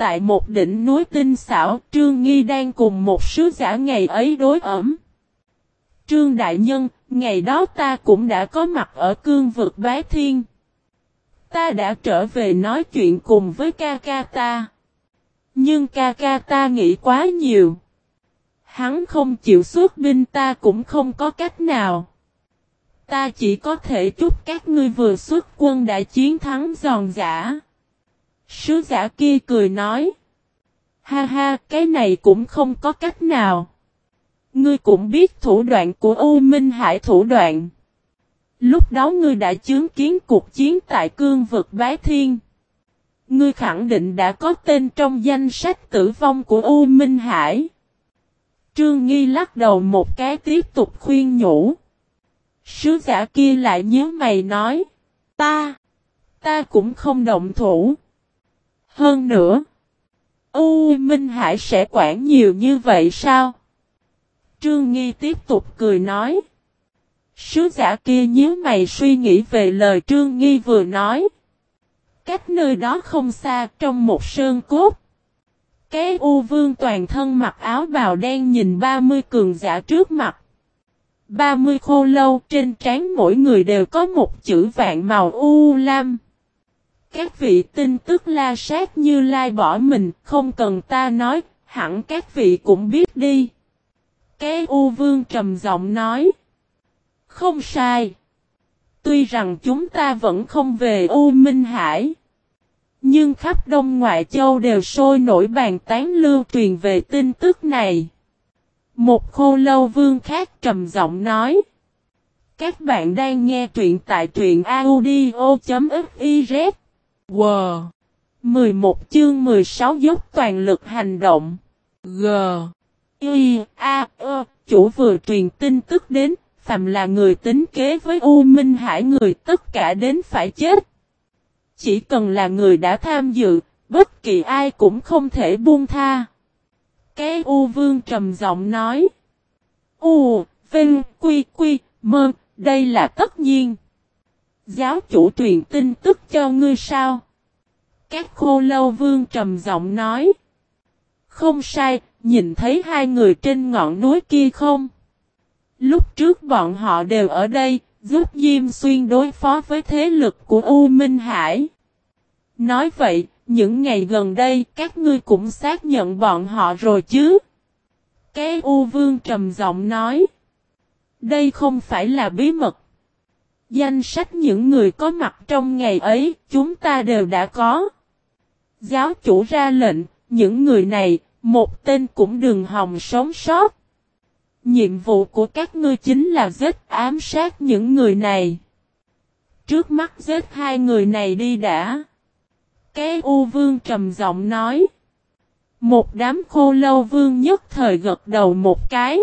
Tại một đỉnh núi tinh xảo, Trương Nghi đang cùng một sứ giả ngày ấy đối ẩm. Trương Đại Nhân, ngày đó ta cũng đã có mặt ở cương vực bá thiên. Ta đã trở về nói chuyện cùng với ca ca ta. Nhưng ca ca ta nghĩ quá nhiều. Hắn không chịu xuất binh ta cũng không có cách nào. Ta chỉ có thể chúc các ngươi vừa xuất quân đã chiến thắng giòn giả. Sứ giả kia cười nói. Ha ha, cái này cũng không có cách nào. Ngươi cũng biết thủ đoạn của U Minh Hải thủ đoạn. Lúc đó ngươi đã chứng kiến cuộc chiến tại cương vực Bái Thiên. Ngươi khẳng định đã có tên trong danh sách tử vong của U Minh Hải. Trương Nghi lắc đầu một cái tiếp tục khuyên nhủ. Sứ giả kia lại nhớ mày nói. Ta, ta cũng không động thủ. Hơn nữa, U Minh Hải sẽ quản nhiều như vậy sao? Trương Nghi tiếp tục cười nói. Sứ giả kia nhớ mày suy nghĩ về lời Trương Nghi vừa nói. Cách nơi đó không xa trong một sơn cốt. Cái U Vương toàn thân mặc áo bào đen nhìn 30 cường giả trước mặt. 30 khô lâu trên trán mỗi người đều có một chữ vạn màu U Lam. Các vị tin tức la sát như lai bỏ mình, không cần ta nói, hẳn các vị cũng biết đi. Cái U Vương trầm giọng nói. Không sai. Tuy rằng chúng ta vẫn không về U Minh Hải. Nhưng khắp Đông Ngoại Châu đều sôi nổi bàn tán lưu truyền về tin tức này. Một khô lâu vương khác trầm giọng nói. Các bạn đang nghe truyện tại truyện audio.fif W. 11 chương 16 dốc toàn lực hành động. G. Y. A. E. Chủ vừa truyền tin tức đến, phàm là người tính kế với U Minh Hải người tất cả đến phải chết. Chỉ cần là người đã tham dự, bất kỳ ai cũng không thể buông tha. Cái U Vương trầm giọng nói. U, Vinh, Quy, Quy, Mơ, đây là tất nhiên. Giáo chủ truyền tin tức cho ngươi sao? Các khô lâu vương trầm giọng nói. Không sai, nhìn thấy hai người trên ngọn núi kia không? Lúc trước bọn họ đều ở đây, giúp Diêm Xuyên đối phó với thế lực của U Minh Hải. Nói vậy, những ngày gần đây các ngươi cũng xác nhận bọn họ rồi chứ? Cái U Vương trầm giọng nói. Đây không phải là bí mật. Danh sách những người có mặt trong ngày ấy, chúng ta đều đã có. Giáo chủ ra lệnh, những người này, một tên cũng đừng hòng sống sót. Nhiệm vụ của các ngươi chính là giết ám sát những người này. Trước mắt giết hai người này đi đã. Cái U Vương trầm giọng nói. Một đám khô lâu vương nhất thời gật đầu một cái.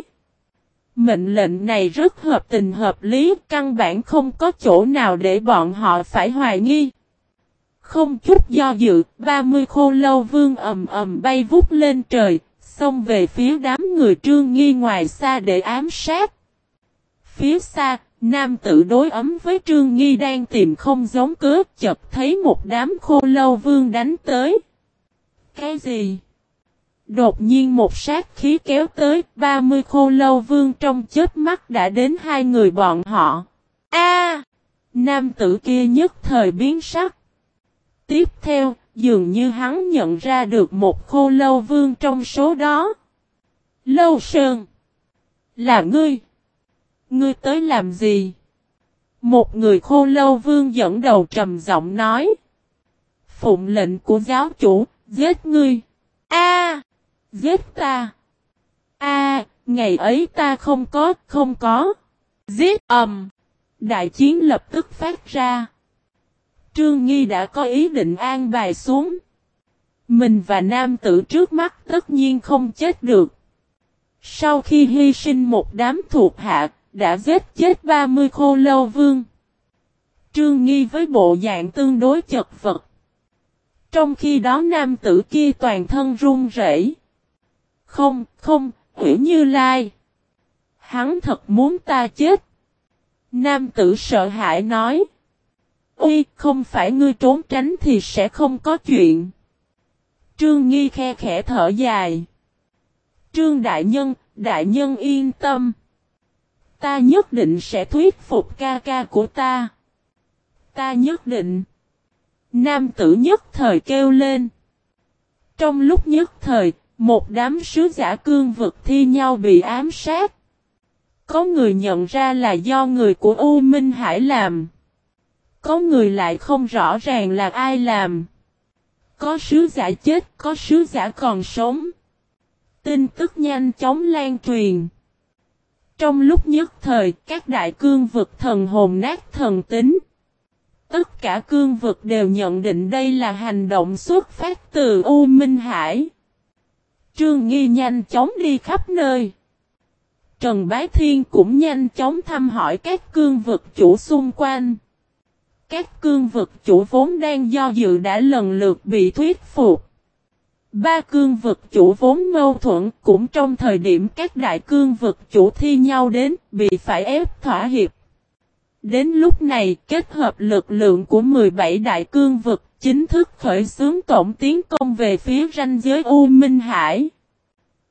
Mệnh lệnh này rất hợp tình hợp lý, căn bản không có chỗ nào để bọn họ phải hoài nghi. Không chút do dự, 30 khô lâu vương ầm ầm bay vút lên trời, xông về phía đám người trương nghi ngoài xa để ám sát. Phía xa, nam tử đối ấm với trương nghi đang tìm không giống cướp chợt thấy một đám khô lâu vương đánh tới. Cái gì? Đột nhiên một sát khí kéo tới, 30 khô lâu vương trong chết mắt đã đến hai người bọn họ. A! nam tử kia nhất thời biến sắc. Tiếp theo, dường như hắn nhận ra được một khô lâu vương trong số đó. Lâu Sơn! Là ngươi! Ngươi tới làm gì? Một người khô lâu vương dẫn đầu trầm giọng nói. Phụng lệnh của giáo chủ, giết ngươi. A, Giết ta! A, ngày ấy ta không có, không có. Giết ầm! Đại chiến lập tức phát ra. Trương Nghi đã có ý định an bài xuống. Mình và nam tử trước mắt tất nhiên không chết được. Sau khi hy sinh một đám thuộc hạ, đã giết chết 30 khô lâu vương. Trương Nghi với bộ dạng tương đối chật vật. Trong khi đó nam tử kia toàn thân run rẩy. Không, không, Hủy Như Lai. Hắn thật muốn ta chết. Nam tử sợ hãi nói. Ui, không phải ngươi trốn tránh thì sẽ không có chuyện. Trương Nghi khe khẽ thở dài. Trương Đại Nhân, Đại Nhân yên tâm. Ta nhất định sẽ thuyết phục ca ca của ta. Ta nhất định. Nam tử nhất thời kêu lên. Trong lúc nhất thời, một đám sứ giả cương vực thi nhau bị ám sát. Có người nhận ra là do người của U Minh Hải làm. Có người lại không rõ ràng là ai làm. Có sứ giả chết, có sứ giả còn sống. Tin tức nhanh chóng lan truyền. Trong lúc nhất thời, các đại cương vực thần hồn nát thần tính. Tất cả cương vực đều nhận định đây là hành động xuất phát từ U Minh Hải. Trương Nghi nhanh chóng đi khắp nơi. Trần Bái Thiên cũng nhanh chóng thăm hỏi các cương vực chủ xung quanh. Các cương vực chủ vốn đang do dự đã lần lượt bị thuyết phục. Ba cương vực chủ vốn mâu thuẫn cũng trong thời điểm các đại cương vực chủ thi nhau đến bị phải ép thỏa hiệp. Đến lúc này, kết hợp lực lượng của 17 đại cương vực chính thức khởi xướng tổng tiến công về phía ranh giới U Minh Hải.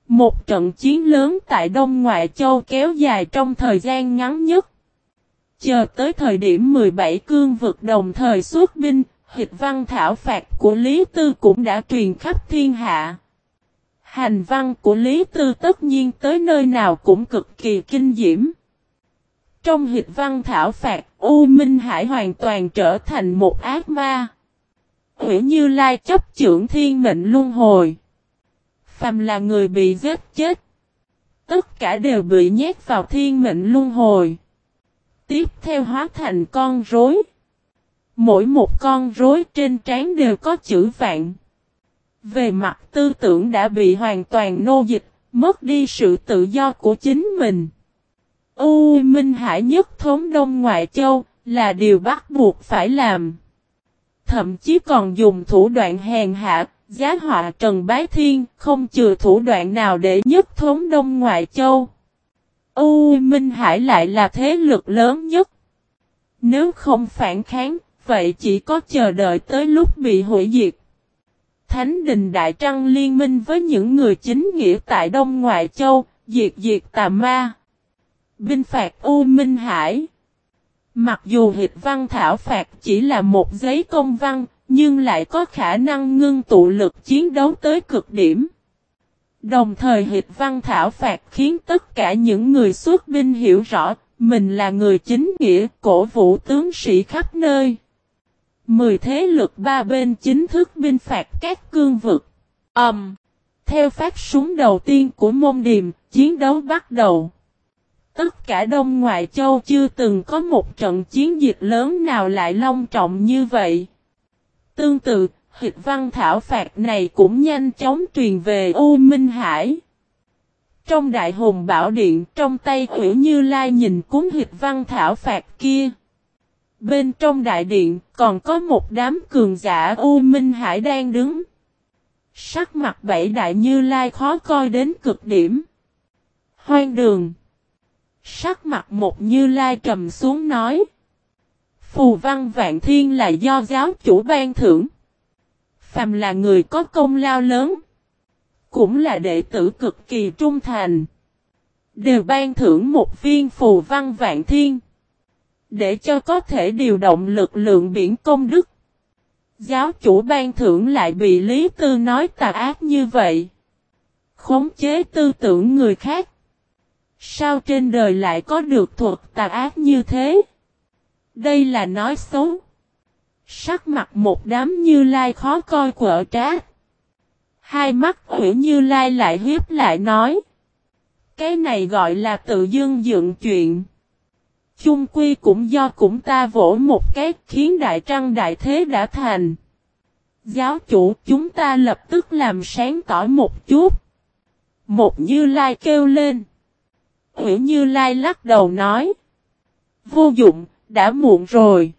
Một trận chiến lớn tại Đông Ngoại Châu kéo dài trong thời gian ngắn nhất. Chờ tới thời điểm 17 cương vực đồng thời xuất binh, hịch văn thảo phạt của Lý Tư cũng đã truyền khắp thiên hạ. Hành văn của Lý Tư tất nhiên tới nơi nào cũng cực kỳ kinh diễm. Trong hịch văn thảo phạt, U Minh Hải hoàn toàn trở thành một ác ma. Hủy Như Lai chấp trưởng thiên mệnh luân hồi. Phàm là người bị giết chết. Tất cả đều bị nhét vào thiên mệnh luân hồi. Tiếp theo hóa thành con rối. Mỗi một con rối trên trán đều có chữ vạn. Về mặt tư tưởng đã bị hoàn toàn nô dịch, mất đi sự tự do của chính mình. U Minh Hải nhất thống Đông Ngoại Châu là điều bắt buộc phải làm. Thậm chí còn dùng thủ đoạn hèn hạ, giá họa Trần Bái Thiên, không chừa thủ đoạn nào để nhất thống Đông Ngoại Châu. U Minh Hải lại là thế lực lớn nhất. Nếu không phản kháng, vậy chỉ có chờ đợi tới lúc bị hủy diệt. Thánh đình Đại Trăng liên minh với những người chính nghĩa tại Đông Ngoại Châu, diệt diệt tà ma. Binh phạt U Minh Hải Mặc dù hịch văn thảo phạt chỉ là một giấy công văn, nhưng lại có khả năng ngưng tụ lực chiến đấu tới cực điểm. Đồng thời hịch văn thảo phạt khiến tất cả những người xuất binh hiểu rõ, mình là người chính nghĩa, cổ vũ tướng sĩ khắp nơi. Mười thế lực ba bên chính thức binh phạt các cương vực. Ẩm. Um, theo phát súng đầu tiên của môn điềm, chiến đấu bắt đầu. Tất cả Đông Ngoại Châu chưa từng có một trận chiến dịch lớn nào lại long trọng như vậy. Tương tự, hịch văn thảo phạt này cũng nhanh chóng truyền về U Minh Hải. Trong đại hùng bảo điện, trong tay Quỷ Như Lai nhìn cuốn hịch văn thảo phạt kia. Bên trong đại điện, còn có một đám cường giả U Minh Hải đang đứng. Sắc mặt bảy đại Như Lai khó coi đến cực điểm. Hoang đường. Sắc mặt một Như Lai trầm xuống nói. Phù văn vạn thiên là do giáo chủ ban thưởng. Phàm là người có công lao lớn. Cũng là đệ tử cực kỳ trung thành. Đều ban thưởng một viên phù văn vạn thiên. Để cho có thể điều động lực lượng biển công đức. Giáo chủ ban thưởng lại bị Lý Tư nói tà ác như vậy. Khống chế tư tưởng người khác. Sao trên đời lại có được thuật tà ác như thế? Đây là nói xấu. Sắc mặt một đám như lai khó coi quở trát. Hai mắt quỷ như lai lại hiếp lại nói. Cái này gọi là tự dưng dựng chuyện. Chung quy cũng do cũng ta vỗ một cái khiến đại trăng đại thế đã thành. Giáo chủ chúng ta lập tức làm sáng tỏ một chút. Một như lai kêu lên. Hữu Như Lai lắc đầu nói. Vô dụng, đã muộn rồi.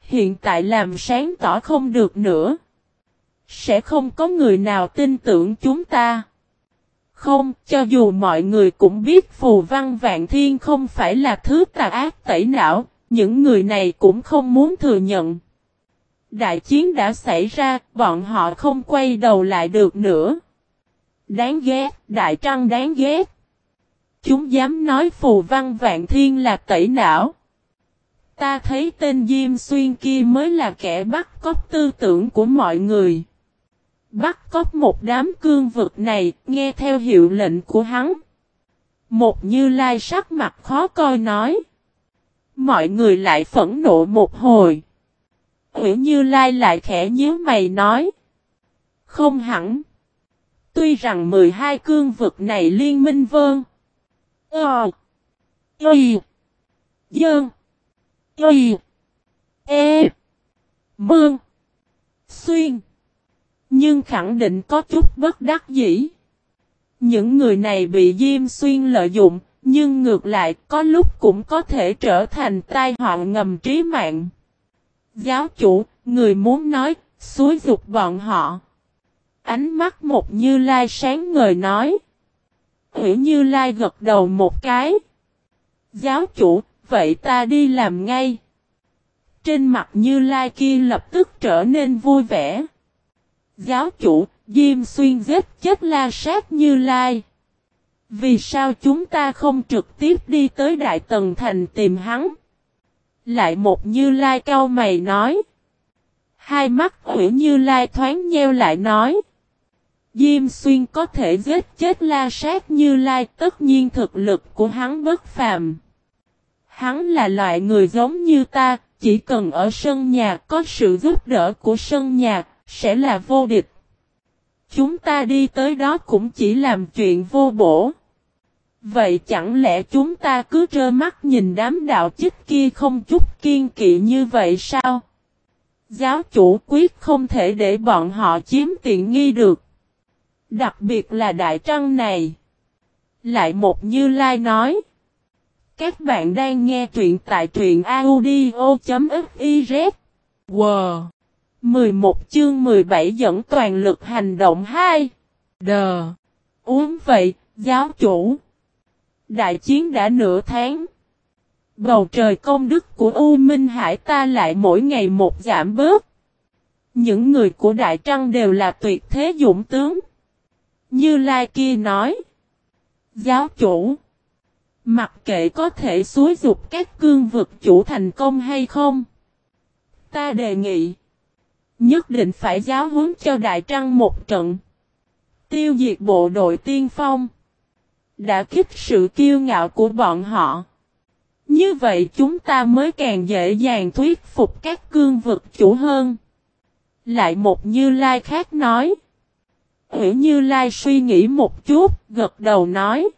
Hiện tại làm sáng tỏ không được nữa. Sẽ không có người nào tin tưởng chúng ta. Không, cho dù mọi người cũng biết phù văn vạn thiên không phải là thứ tà ác tẩy não, những người này cũng không muốn thừa nhận. Đại chiến đã xảy ra, bọn họ không quay đầu lại được nữa. Đáng ghét, đại trăng đáng ghét. Chúng dám nói phù văn vạn thiên là tẩy não. Ta thấy tên Diêm Xuyên kia mới là kẻ bắt cóc tư tưởng của mọi người. Bắt cóc một đám cương vực này, nghe theo hiệu lệnh của hắn. Một như lai sắc mặt khó coi nói. Mọi người lại phẫn nộ một hồi. Hữu như lai lại khẽ nhíu mày nói. Không hẳn. Tuy rằng 12 cương vực này liên minh vơn. Ờ. Y. Dơn. Y. E. Mương. Xuyên. Nhưng khẳng định có chút bất đắc dĩ. Những người này bị Diêm Xuyên lợi dụng, nhưng ngược lại có lúc cũng có thể trở thành tai họa ngầm trí mạng. Giáo chủ, người muốn nói, xúi dục bọn họ. Ánh mắt một như lai sáng ngời nói. Hữu Như Lai gật đầu một cái. Giáo chủ, vậy ta đi làm ngay. Trên mặt Như Lai kia lập tức trở nên vui vẻ. Giáo chủ, Diêm Xuyên giết chết la sát Như Lai. Vì sao chúng ta không trực tiếp đi tới Đại Tần Thành tìm hắn? Lại một Như Lai cao mày nói. Hai mắt Hữu Như Lai thoáng nheo lại nói. Diêm xuyên có thể giết chết la sát như lai tất nhiên thực lực của hắn bất phàm. Hắn là loại người giống như ta, chỉ cần ở sân nhà có sự giúp đỡ của sân nhà, sẽ là vô địch. Chúng ta đi tới đó cũng chỉ làm chuyện vô bổ. Vậy chẳng lẽ chúng ta cứ trơ mắt nhìn đám đạo chích kia không chút kiên kỵ như vậy sao? Giáo chủ quyết không thể để bọn họ chiếm tiện nghi được. Đặc biệt là đại trăng này. Lại một như lai nói. Các bạn đang nghe truyện tại truyện audio.fiz. Wow! 11 chương 17 dẫn toàn lực hành động 2. Đờ! Uống vậy, giáo chủ. Đại chiến đã nửa tháng. Bầu trời công đức của U Minh Hải ta lại mỗi ngày một giảm bớt. Những người của Đại Trăng đều là tuyệt thế dũng tướng. Như Lai kia nói. Giáo chủ. Mặc kệ có thể xúi dục các cương vực chủ thành công hay không. Ta đề nghị. Nhất định phải giáo huấn cho Đại Trăng một trận. Tiêu diệt bộ đội tiên phong. Đã kích sự kiêu ngạo của bọn họ. Như vậy chúng ta mới càng dễ dàng thuyết phục các cương vực chủ hơn. Lại một Như Lai khác nói. Hữu Như Lai suy nghĩ một chút, gật đầu nói.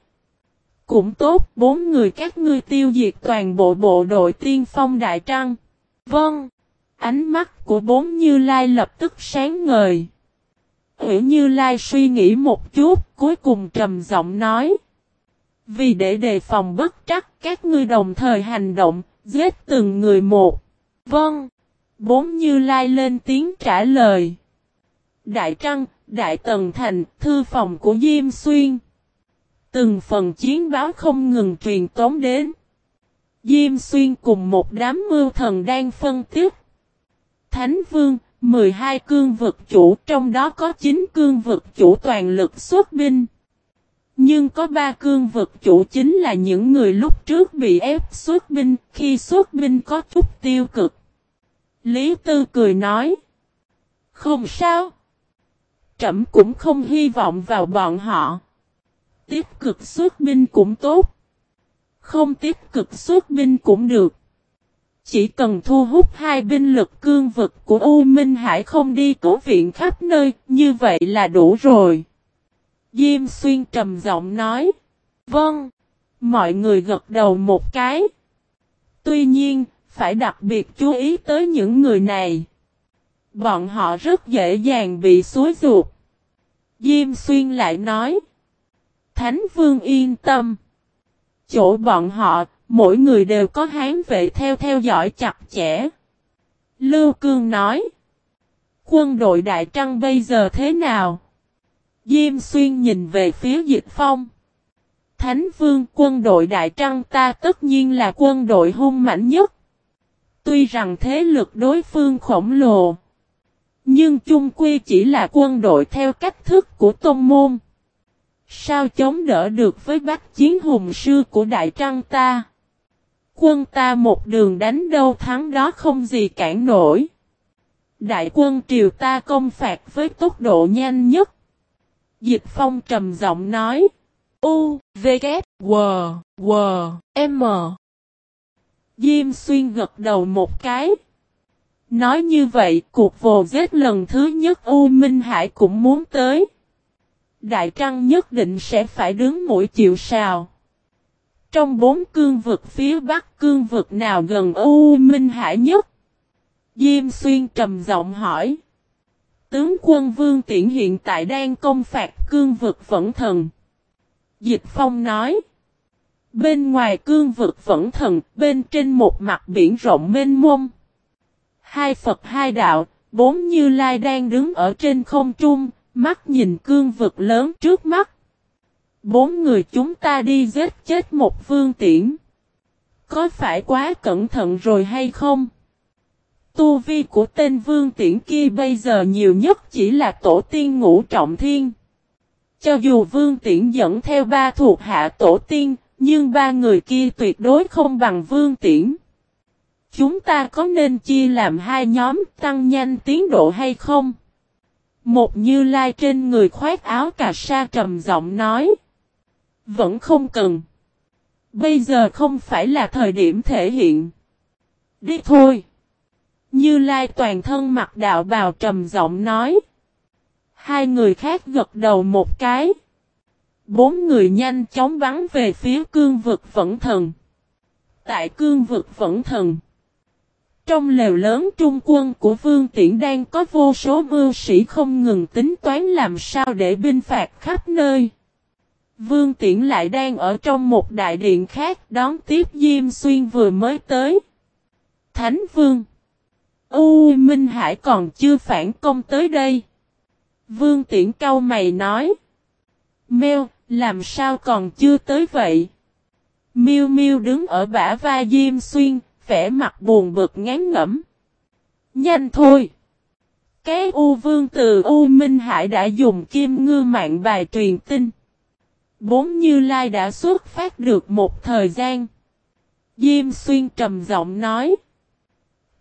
Cũng tốt, bốn người các ngươi tiêu diệt toàn bộ bộ đội tiên phong Đại Trăng. Vâng. Ánh mắt của bốn Như Lai lập tức sáng ngời. Hữu Như Lai suy nghĩ một chút, cuối cùng trầm giọng nói. Vì để đề phòng bất trắc, các ngươi đồng thời hành động, giết từng người một. Vâng. Bốn Như Lai lên tiếng trả lời. Đại Trăng, Đại Tần Thành, thư phòng của Diêm Xuyên. Từng phần chiến báo không ngừng truyền tống đến. Diêm Xuyên cùng một đám mưu thần đang phân tích. Thánh Vương, 12 cương vực chủ trong đó có 9 cương vực chủ toàn lực xuất binh. Nhưng có 3 cương vực chủ chính là những người lúc trước bị ép xuất binh khi xuất binh có chút tiêu cực. Lý Tư cười nói. Không sao. Trẩm cũng không hy vọng vào bọn họ. Tiếp cực xuất binh cũng tốt. Không tiếp cực xuất binh cũng được. Chỉ cần thu hút hai binh lực cương vực của U Minh Hải không đi cổ viện khắp nơi, như vậy là đủ rồi. Diêm Xuyên trầm giọng nói. Vâng. Mọi người gật đầu một cái. Tuy nhiên, phải đặc biệt chú ý tới những người này. Bọn họ rất dễ dàng bị xối ruột. Diêm Xuyên lại nói. Thánh Vương yên tâm. Chỗ bọn họ, mỗi người đều có hán vệ theo theo dõi chặt chẽ. Lưu Cương nói. Quân đội Đại Trăng bây giờ thế nào? Diêm Xuyên nhìn về phía Dịch Phong. Thánh Vương quân đội Đại Trăng ta tất nhiên là quân đội hung mạnh nhất. Tuy rằng thế lực đối phương khổng lồ. Nhưng chung quy chỉ là quân đội theo cách thức của Tôn Môn. Sao chống đỡ được với bác chiến hùng sư của Đại Trăng ta? Quân ta một đường đánh đâu thắng đó không gì cản nổi. Đại quân triều ta công phạt với tốc độ nhanh nhất. Dịch phong trầm giọng nói. U, V, K, W, W, M. Diêm xuyên gật đầu một cái. Nói như vậy, cuộc vồ giết lần thứ nhất U Minh Hải cũng muốn tới. Đại Trăng nhất định sẽ phải đứng mũi chịu sào. Trong bốn cương vực phía bắc cương vực nào gần U Minh Hải nhất? Diêm Xuyên trầm giọng hỏi. Tướng quân Vương Tiễn hiện tại đang công phạt cương vực vẫn thần. Dịch Phong nói. Bên ngoài cương vực vẫn thần, bên trên một mặt biển rộng mênh mông. Hai Phật hai đạo, bốn Như Lai đang đứng ở trên không trung, mắt nhìn cương vực lớn trước mắt. Bốn người chúng ta đi giết chết một vương tiễn. Có phải quá cẩn thận rồi hay không? Tu vi của tên vương tiễn kia bây giờ nhiều nhất chỉ là tổ tiên ngũ trọng thiên. Cho dù vương tiễn dẫn theo ba thuộc hạ tổ tiên, nhưng ba người kia tuyệt đối không bằng vương tiễn. Chúng ta có nên chia làm hai nhóm tăng nhanh tiến độ hay không? Một như lai trên người khoác áo cà sa trầm giọng nói. Vẫn không cần. Bây giờ không phải là thời điểm thể hiện. Đi thôi. Như lai toàn thân mặc đạo bào trầm giọng nói. Hai người khác gật đầu một cái. Bốn người nhanh chóng bắn về phía cương vực vẫn thần. Tại cương vực vẫn thần. Trong lều lớn trung quân của Vương Tiễn đang có vô số mưu sĩ không ngừng tính toán làm sao để binh phạt khắp nơi. Vương Tiễn lại đang ở trong một đại điện khác đón tiếp Diêm Xuyên vừa mới tới. Thánh Vương U Minh Hải còn chưa phản công tới đây. Vương Tiễn cau mày nói. Mèo, làm sao còn chưa tới vậy? Miêu Miêu đứng ở bả vai Diêm Xuyên, vẻ mặt buồn bực ngán ngẩm. Nhanh thôi! Cái U Vương từ U Minh Hải đã dùng kim ngư mạng bài truyền tin. Bốn Như Lai đã xuất phát được một thời gian. Diêm Xuyên trầm giọng nói.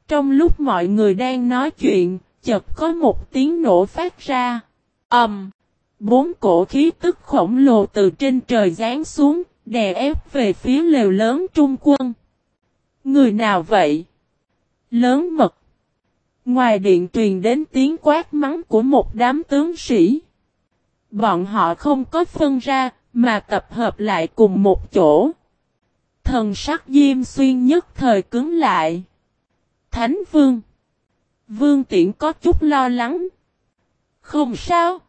Trong lúc mọi người đang nói chuyện, chợt có một tiếng nổ phát ra. âm, um, Bốn cổ khí tức khổng lồ từ trên trời giáng xuống, đè ép về phía lều lớn trung quân. Người nào vậy? Lớn mật. Ngoài điện truyền đến tiếng quát mắng của một đám tướng sĩ. Bọn họ không có phân ra, mà tập hợp lại cùng một chỗ. Thần sắc Diêm Xuyên nhất thời cứng lại. Thánh Vương. Vương Tiễn có chút lo lắng. Không sao.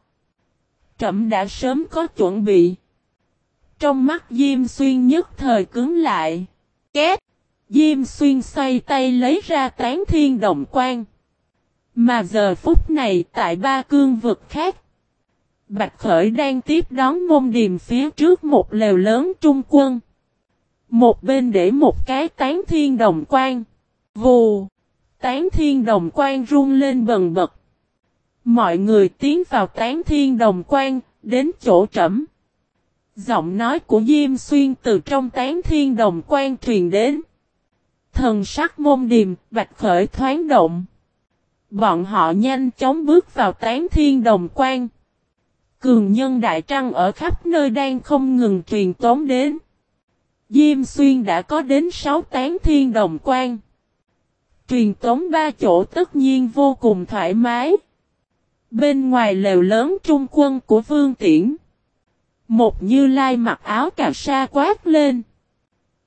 Trẩm đã sớm có chuẩn bị. Trong mắt Diêm Xuyên nhất thời cứng lại. Két. Diêm Xuyên xoay tay lấy ra tán thiên đồng quan. Mà giờ phút này tại ba cương vực khác. Bạch Khởi đang tiếp đón môn điềm phía trước một lều lớn trung quân. Một bên để một cái tán thiên đồng quan. Vù. Tán thiên đồng quan rung lên bần bật. Mọi người tiến vào tán thiên đồng quan, đến chỗ trẩm. Giọng nói của Diêm Xuyên từ trong tán thiên đồng quan truyền đến. Thần sắc môn điềm, bạch khởi thoáng động. Bọn họ nhanh chóng bước vào tán thiên đồng quan. Cường nhân đại trăng ở khắp nơi đang không ngừng truyền tống đến. Diêm xuyên đã có đến 6 tán thiên đồng quan. Truyền tống ba chỗ tất nhiên vô cùng thoải mái. Bên ngoài lều lớn trung quân của Vương Tiễn. Một như lai mặc áo cà sa quát lên.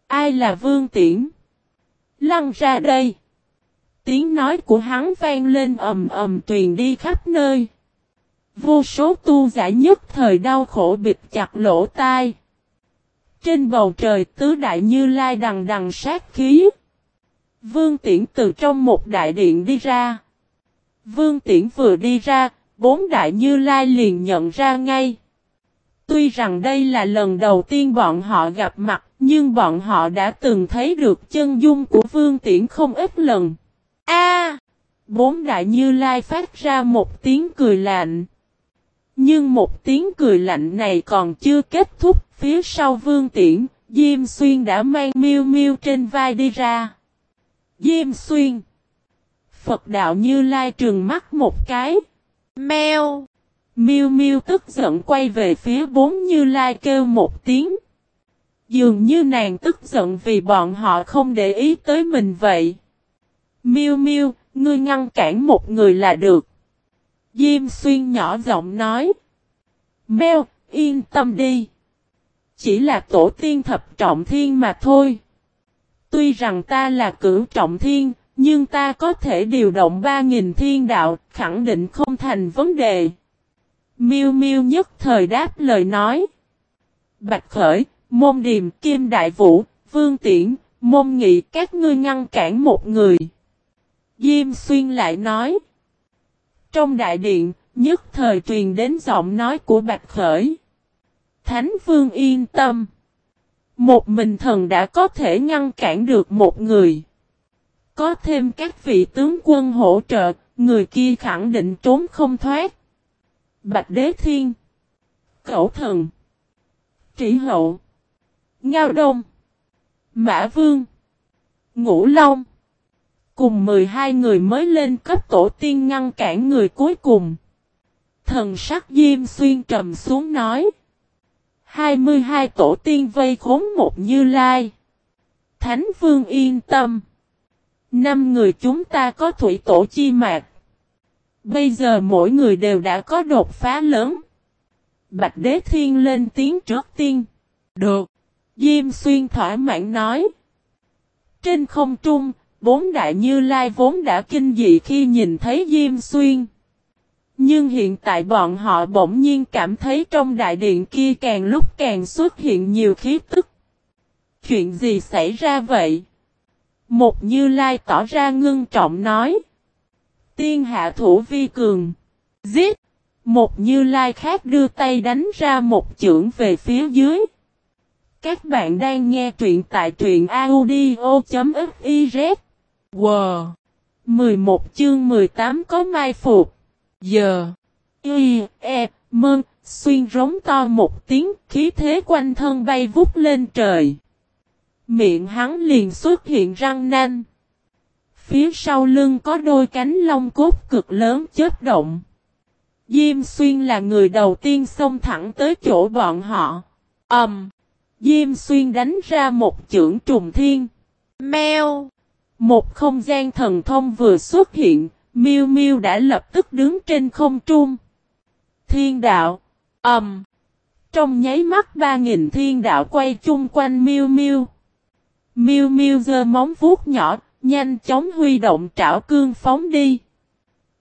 Ai là Vương Tiễn? Lăn ra đây. Tiếng nói của hắn vang lên ầm ầm truyền đi khắp nơi. Vô số tu giả nhất thời đau khổ bịt chặt lỗ tai. Trên bầu trời tứ đại như lai đằng đằng sát khí. Vương Tiễn từ trong một đại điện đi ra. Vương Tiễn vừa đi ra, bốn đại như lai liền nhận ra ngay. Tuy rằng đây là lần đầu tiên bọn họ gặp mặt, nhưng bọn họ đã từng thấy được chân dung của Vương Tiễn không ít lần. A! bốn đại như lai phát ra một tiếng cười lạnh. Nhưng một tiếng cười lạnh này còn chưa kết thúc, phía sau Vương Tiễn, Diêm Xuyên đã mang miêu miêu trên vai đi ra. Diêm Xuyên Phật đạo Như Lai trừng mắt một cái. Mèo Miêu Miêu tức giận quay về phía bốn Như Lai kêu một tiếng. Dường như nàng tức giận vì bọn họ không để ý tới mình vậy. Miêu Miêu, ngươi ngăn cản một người là được. Diêm Xuyên nhỏ giọng nói. Mèo, yên tâm đi. Chỉ là tổ tiên thập trọng thiên mà thôi. Tuy rằng ta là cửu trọng thiên, nhưng ta có thể điều động 3.000 thiên đạo, khẳng định không thành vấn đề. Miêu Miêu nhất thời đáp lời nói. Bạch Khởi, Môn Điềm, Kim Đại Vũ, Vương Tiễn, Môn Nghị các ngươi ngăn cản một người. Diêm Xuyên lại nói. Trong đại điện, nhất thời truyền đến giọng nói của Bạch Khởi. Thánh Vương yên tâm. Một mình thần đã có thể ngăn cản được một người. Có thêm các vị tướng quân hỗ trợ, người kia khẳng định trốn không thoát. Bạch Đế Thiên Cẩu Thần Trị Hậu Ngao Đông Mã Vương Ngũ Long Cùng 12 người mới lên cấp tổ tiên ngăn cản người cuối cùng. Thần sắc Diêm Xuyên trầm xuống nói. 22 tổ tiên vây khốn một như lai. Thánh Vương yên tâm. Năm người chúng ta có thủy tổ chi mạc. Bây giờ mỗi người đều đã có đột phá lớn. Bạch Đế Thiên lên tiếng trước tiên. Được. Diêm Xuyên thỏa mãn nói. Trên không trung, bốn đại như lai vốn đã kinh dị khi nhìn thấy Diêm Xuyên. Nhưng hiện tại bọn họ bỗng nhiên cảm thấy trong đại điện kia càng lúc càng xuất hiện nhiều khí tức. Chuyện gì xảy ra vậy? Một như lai tỏ ra ngưng trọng nói. Tiên hạ thủ vi cường. Giết! Một như lai khác đưa tay đánh ra một chưởng về phía dưới. Các bạn đang nghe truyện tại truyện audio.fiz. Wow! 11 chương 18 có mai phục. Giờ. Y, E, Mơn, xuyên rống to một tiếng khí thế quanh thân bay vút lên trời. Miệng hắn liền xuất hiện răng nanh. Phía sau lưng có đôi cánh lông cốt cực lớn chết động. Diêm Xuyên là người đầu tiên xông thẳng tới chỗ bọn họ. Ẩm. Um, Diêm Xuyên đánh ra một chưởng trùng thiên. Mèo. Một không gian thần thông vừa xuất hiện, Miu Miu đã lập tức đứng trên không trung. Thiên đạo. Ẩm. Um, trong nháy mắt ba nghìn thiên đạo quay chung quanh Miu Miu. Miu Miu giơ móng vuốt nhỏ, nhanh chóng huy động trảo cương phóng đi.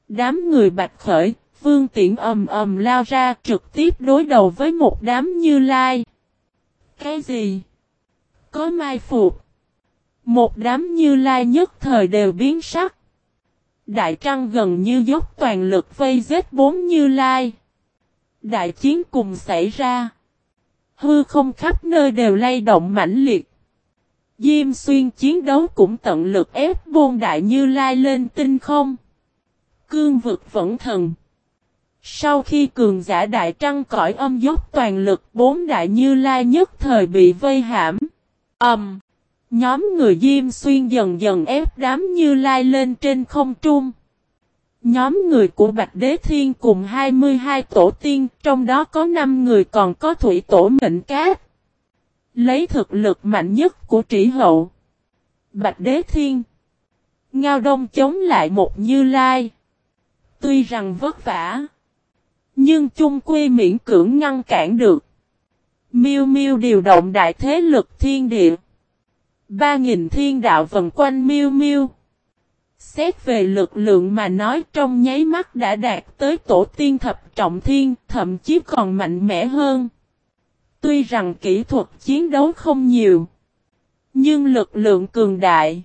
Đám người bạch khởi, vương tiện ầm ầm lao ra trực tiếp đối đầu với một đám như lai. Cái gì? Có mai phục. Một đám như lai nhất thời đều biến sắc. Đại trăng gần như dốc toàn lực vây giết bốn như lai. Đại chiến cùng xảy ra. Hư không khắp nơi đều lay động mãnh liệt. Diêm xuyên chiến đấu cũng tận lực ép bôn đại như lai lên tinh không. Cương vực vẫn thần. Sau khi cường giả đại trăng cõi âm dốc toàn lực bốn đại như lai nhất thời bị vây hãm. Âm. Um, nhóm người Diêm Xuyên dần dần ép đám như lai lên trên không trung. Nhóm người của Bạch Đế Thiên cùng 22 tổ tiên, trong đó có 5 người còn có thủy tổ mệnh cát. Lấy thực lực mạnh nhất của trĩ hậu. Bạch Đế Thiên. Ngao Đông chống lại một Như Lai. Tuy rằng vất vả. Nhưng chung quy miễn cưỡng ngăn cản được. Miêu Miêu điều động đại thế lực thiên địa. Ba nghìn thiên đạo vần quanh Miêu Miêu. Xét về lực lượng mà nói trong nháy mắt đã đạt tới tổ tiên thập trọng thiên, thậm chí còn mạnh mẽ hơn. Tuy rằng kỹ thuật chiến đấu không nhiều, nhưng lực lượng cường đại.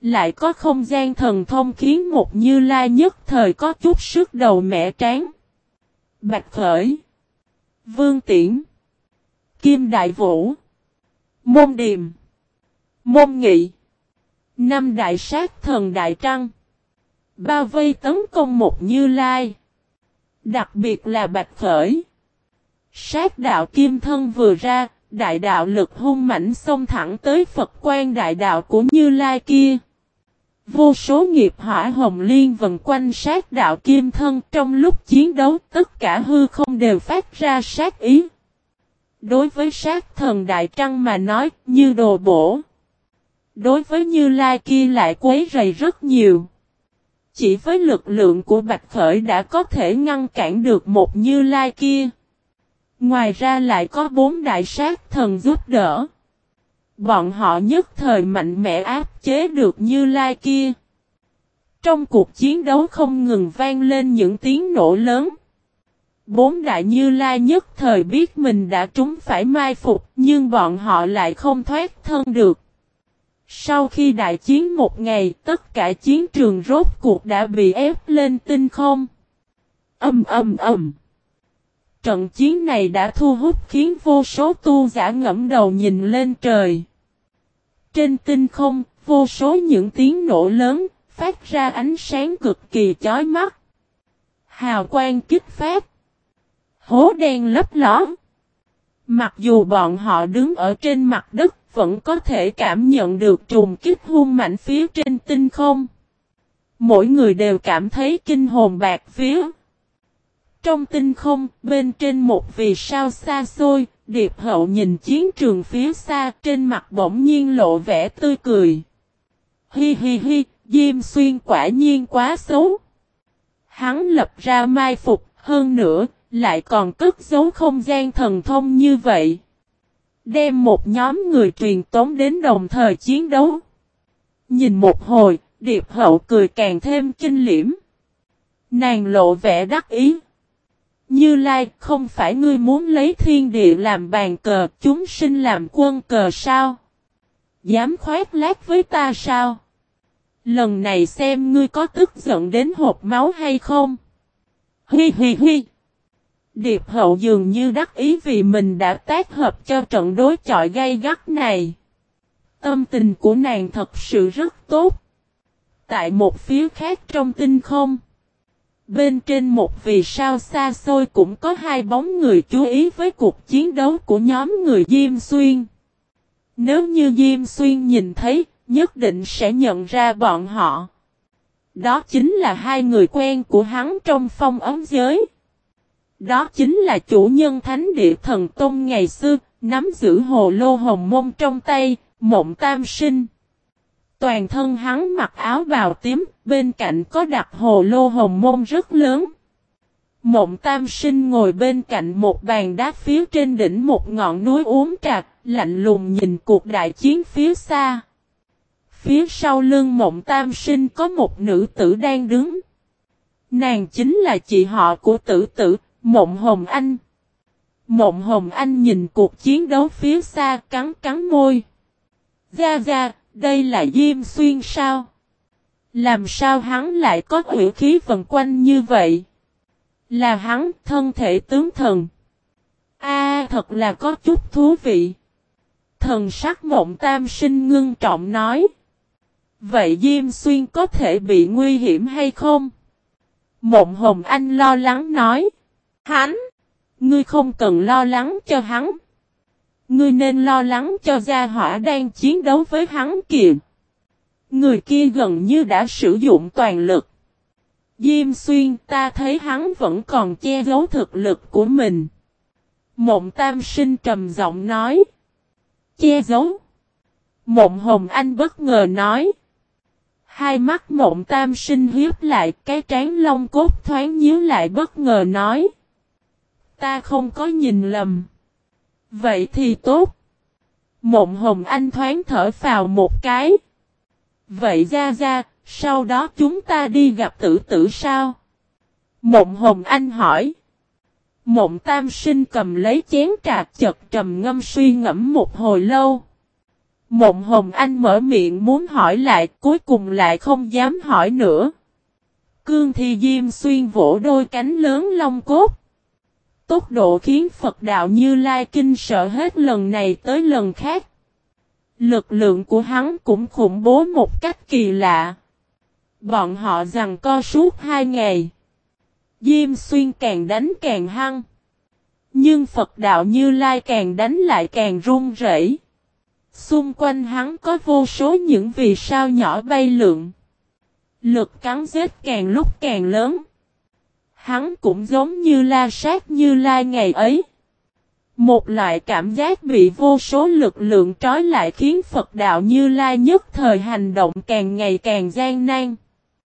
Lại có không gian thần thông khiến một như la nhất thời có chút sức đầu mẹ tráng. Bạch Khởi Vương Tiễn Kim Đại Vũ Môn Điềm Môn Nghị Năm Đại Sát Thần Đại Trăng Bao vây tấn công một Như Lai Đặc biệt là Bạch Khởi Sát đạo kim thân vừa ra, Đại đạo lực hung mảnh xông thẳng tới Phật quan đại đạo của Như Lai kia Vô số nghiệp hỏa hồng liên vần quanh sát đạo kim thân, trong lúc chiến đấu, tất cả hư không đều phát ra sát ý. Đối với sát thần đại trăng mà nói, như đồ bổ. Đối với như lai kia lại quấy rầy rất nhiều. Chỉ với lực lượng của Bạch Khởi đã có thể ngăn cản được một như lai kia. Ngoài ra lại có bốn đại sát thần giúp đỡ. Bọn họ nhất thời mạnh mẽ áp chế được như lai kia. Trong cuộc chiến đấu không ngừng vang lên những tiếng nổ lớn. Bốn đại như lai nhất thời biết mình đã trúng phải mai phục, nhưng bọn họ lại không thoát thân được. Sau khi đại chiến một ngày, tất cả chiến trường rốt cuộc đã bị ép lên tinh không. Âm âm âm. Trận chiến này đã thu hút khiến vô số tu giả ngẫm đầu nhìn lên trời. Trên tinh không, vô số những tiếng nổ lớn, phát ra ánh sáng cực kỳ chói mắt. Hào quang kích phát. Hố đen lấp ló. Mặc dù bọn họ đứng ở trên mặt đất, vẫn có thể cảm nhận được trùng kích hung mạnh phía trên tinh không. Mỗi người đều cảm thấy kinh hồn bạc phía. Trong tinh không, bên trên một vì sao xa xôi, Điệp hậu nhìn chiến trường phía xa trên mặt bỗng nhiên lộ vẻ tươi cười. Hi hi hi, Diêm Xuyên quả nhiên quá xấu. Hắn lập ra mai phục, hơn nữa, lại còn cất giấu không gian thần thông như vậy. Đem một nhóm người truyền tống đến đồng thời chiến đấu. Nhìn một hồi, Điệp hậu cười càng thêm kinh liễm. Nàng lộ vẻ đắc ý. Như Lai, không phải ngươi muốn lấy thiên địa làm bàn cờ, chúng sinh làm quân cờ sao? Dám khoét lát với ta sao? Lần này xem ngươi có tức giận đến hộp máu hay không? Hi hi hi! Điệp hậu dường như đắc ý vì mình đã tác hợp cho trận đối chọi gay gắt này. Tâm tình của nàng thật sự rất tốt. Tại một phía khác trong tinh không. Bên trên một vì sao xa xôi cũng có hai bóng người chú ý với cuộc chiến đấu của nhóm người Diêm Xuyên. Nếu như Diêm Xuyên nhìn thấy, nhất định sẽ nhận ra bọn họ. Đó chính là hai người quen của hắn trong phong ấm giới. Đó chính là chủ nhân thánh địa thần tôn ngày xưa, nắm giữ hồ lô hồng mông trong tay, mộng tam sinh. Toàn thân hắn mặc áo bào tím, bên cạnh có đặt hồ lô hồng môn rất lớn. Mộng tam sinh ngồi bên cạnh một bàn đá phía trên đỉnh một ngọn núi uống trà, lạnh lùng nhìn cuộc đại chiến phía xa. Phía sau lưng mộng tam sinh có một nữ tử đang đứng. Nàng chính là chị họ của tử tử, mộng hồng anh. Mộng hồng anh nhìn cuộc chiến đấu phía xa cắn cắn môi. Ra ra, đây là Diêm Xuyên sao? Làm sao hắn lại có hủy khí vần quanh như vậy? Là hắn thân thể tướng thần. A, thật là có chút thú vị. Thần sắc mộng tam sinh ngưng trọng nói. Vậy Diêm Xuyên có thể bị nguy hiểm hay không? Mộng Hồng Anh lo lắng nói. Hắn! Ngươi không cần lo lắng cho hắn. Ngươi nên lo lắng cho gia hỏa đang chiến đấu với hắn kìa. Người kia gần như đã sử dụng toàn lực. Diêm xuyên, ta thấy hắn vẫn còn che giấu thực lực của mình. Mộng tam sinh trầm giọng nói. Che giấu. Mộng hồng anh bất ngờ nói. Hai mắt mộng tam sinh hiếp lại, cái trán lông cốt thoáng nhíu lại bất ngờ nói. Ta không có nhìn lầm. Vậy thì tốt. Mộng hồng anh thoáng thở vào một cái. Vậy ra ra, sau đó chúng ta đi gặp tử tử sao? Mộng hồng anh hỏi. Mộng tam sinh cầm lấy chén trà chật trầm ngâm suy ngẫm một hồi lâu. Mộng hồng anh mở miệng muốn hỏi lại cuối cùng lại không dám hỏi nữa. Cương thi diêm xuyên vỗ đôi cánh lớn long cốt. Tốc độ khiến Phật đạo Như Lai kinh sợ hết lần này tới lần khác. Lực lượng của hắn cũng khủng bố một cách kỳ lạ. Bọn họ rằng co suốt hai ngày. Diêm xuyên càng đánh càng hăng. Nhưng Phật đạo Như Lai càng đánh lại càng run rẩy. Xung quanh hắn có vô số những vì sao nhỏ bay lượn. Lực cắn giết càng lúc càng lớn. Hắn cũng giống như la sát như lai ngày ấy. Một loại cảm giác bị vô số lực lượng trói lại khiến Phật đạo như lai nhất thời hành động càng ngày càng gian nan.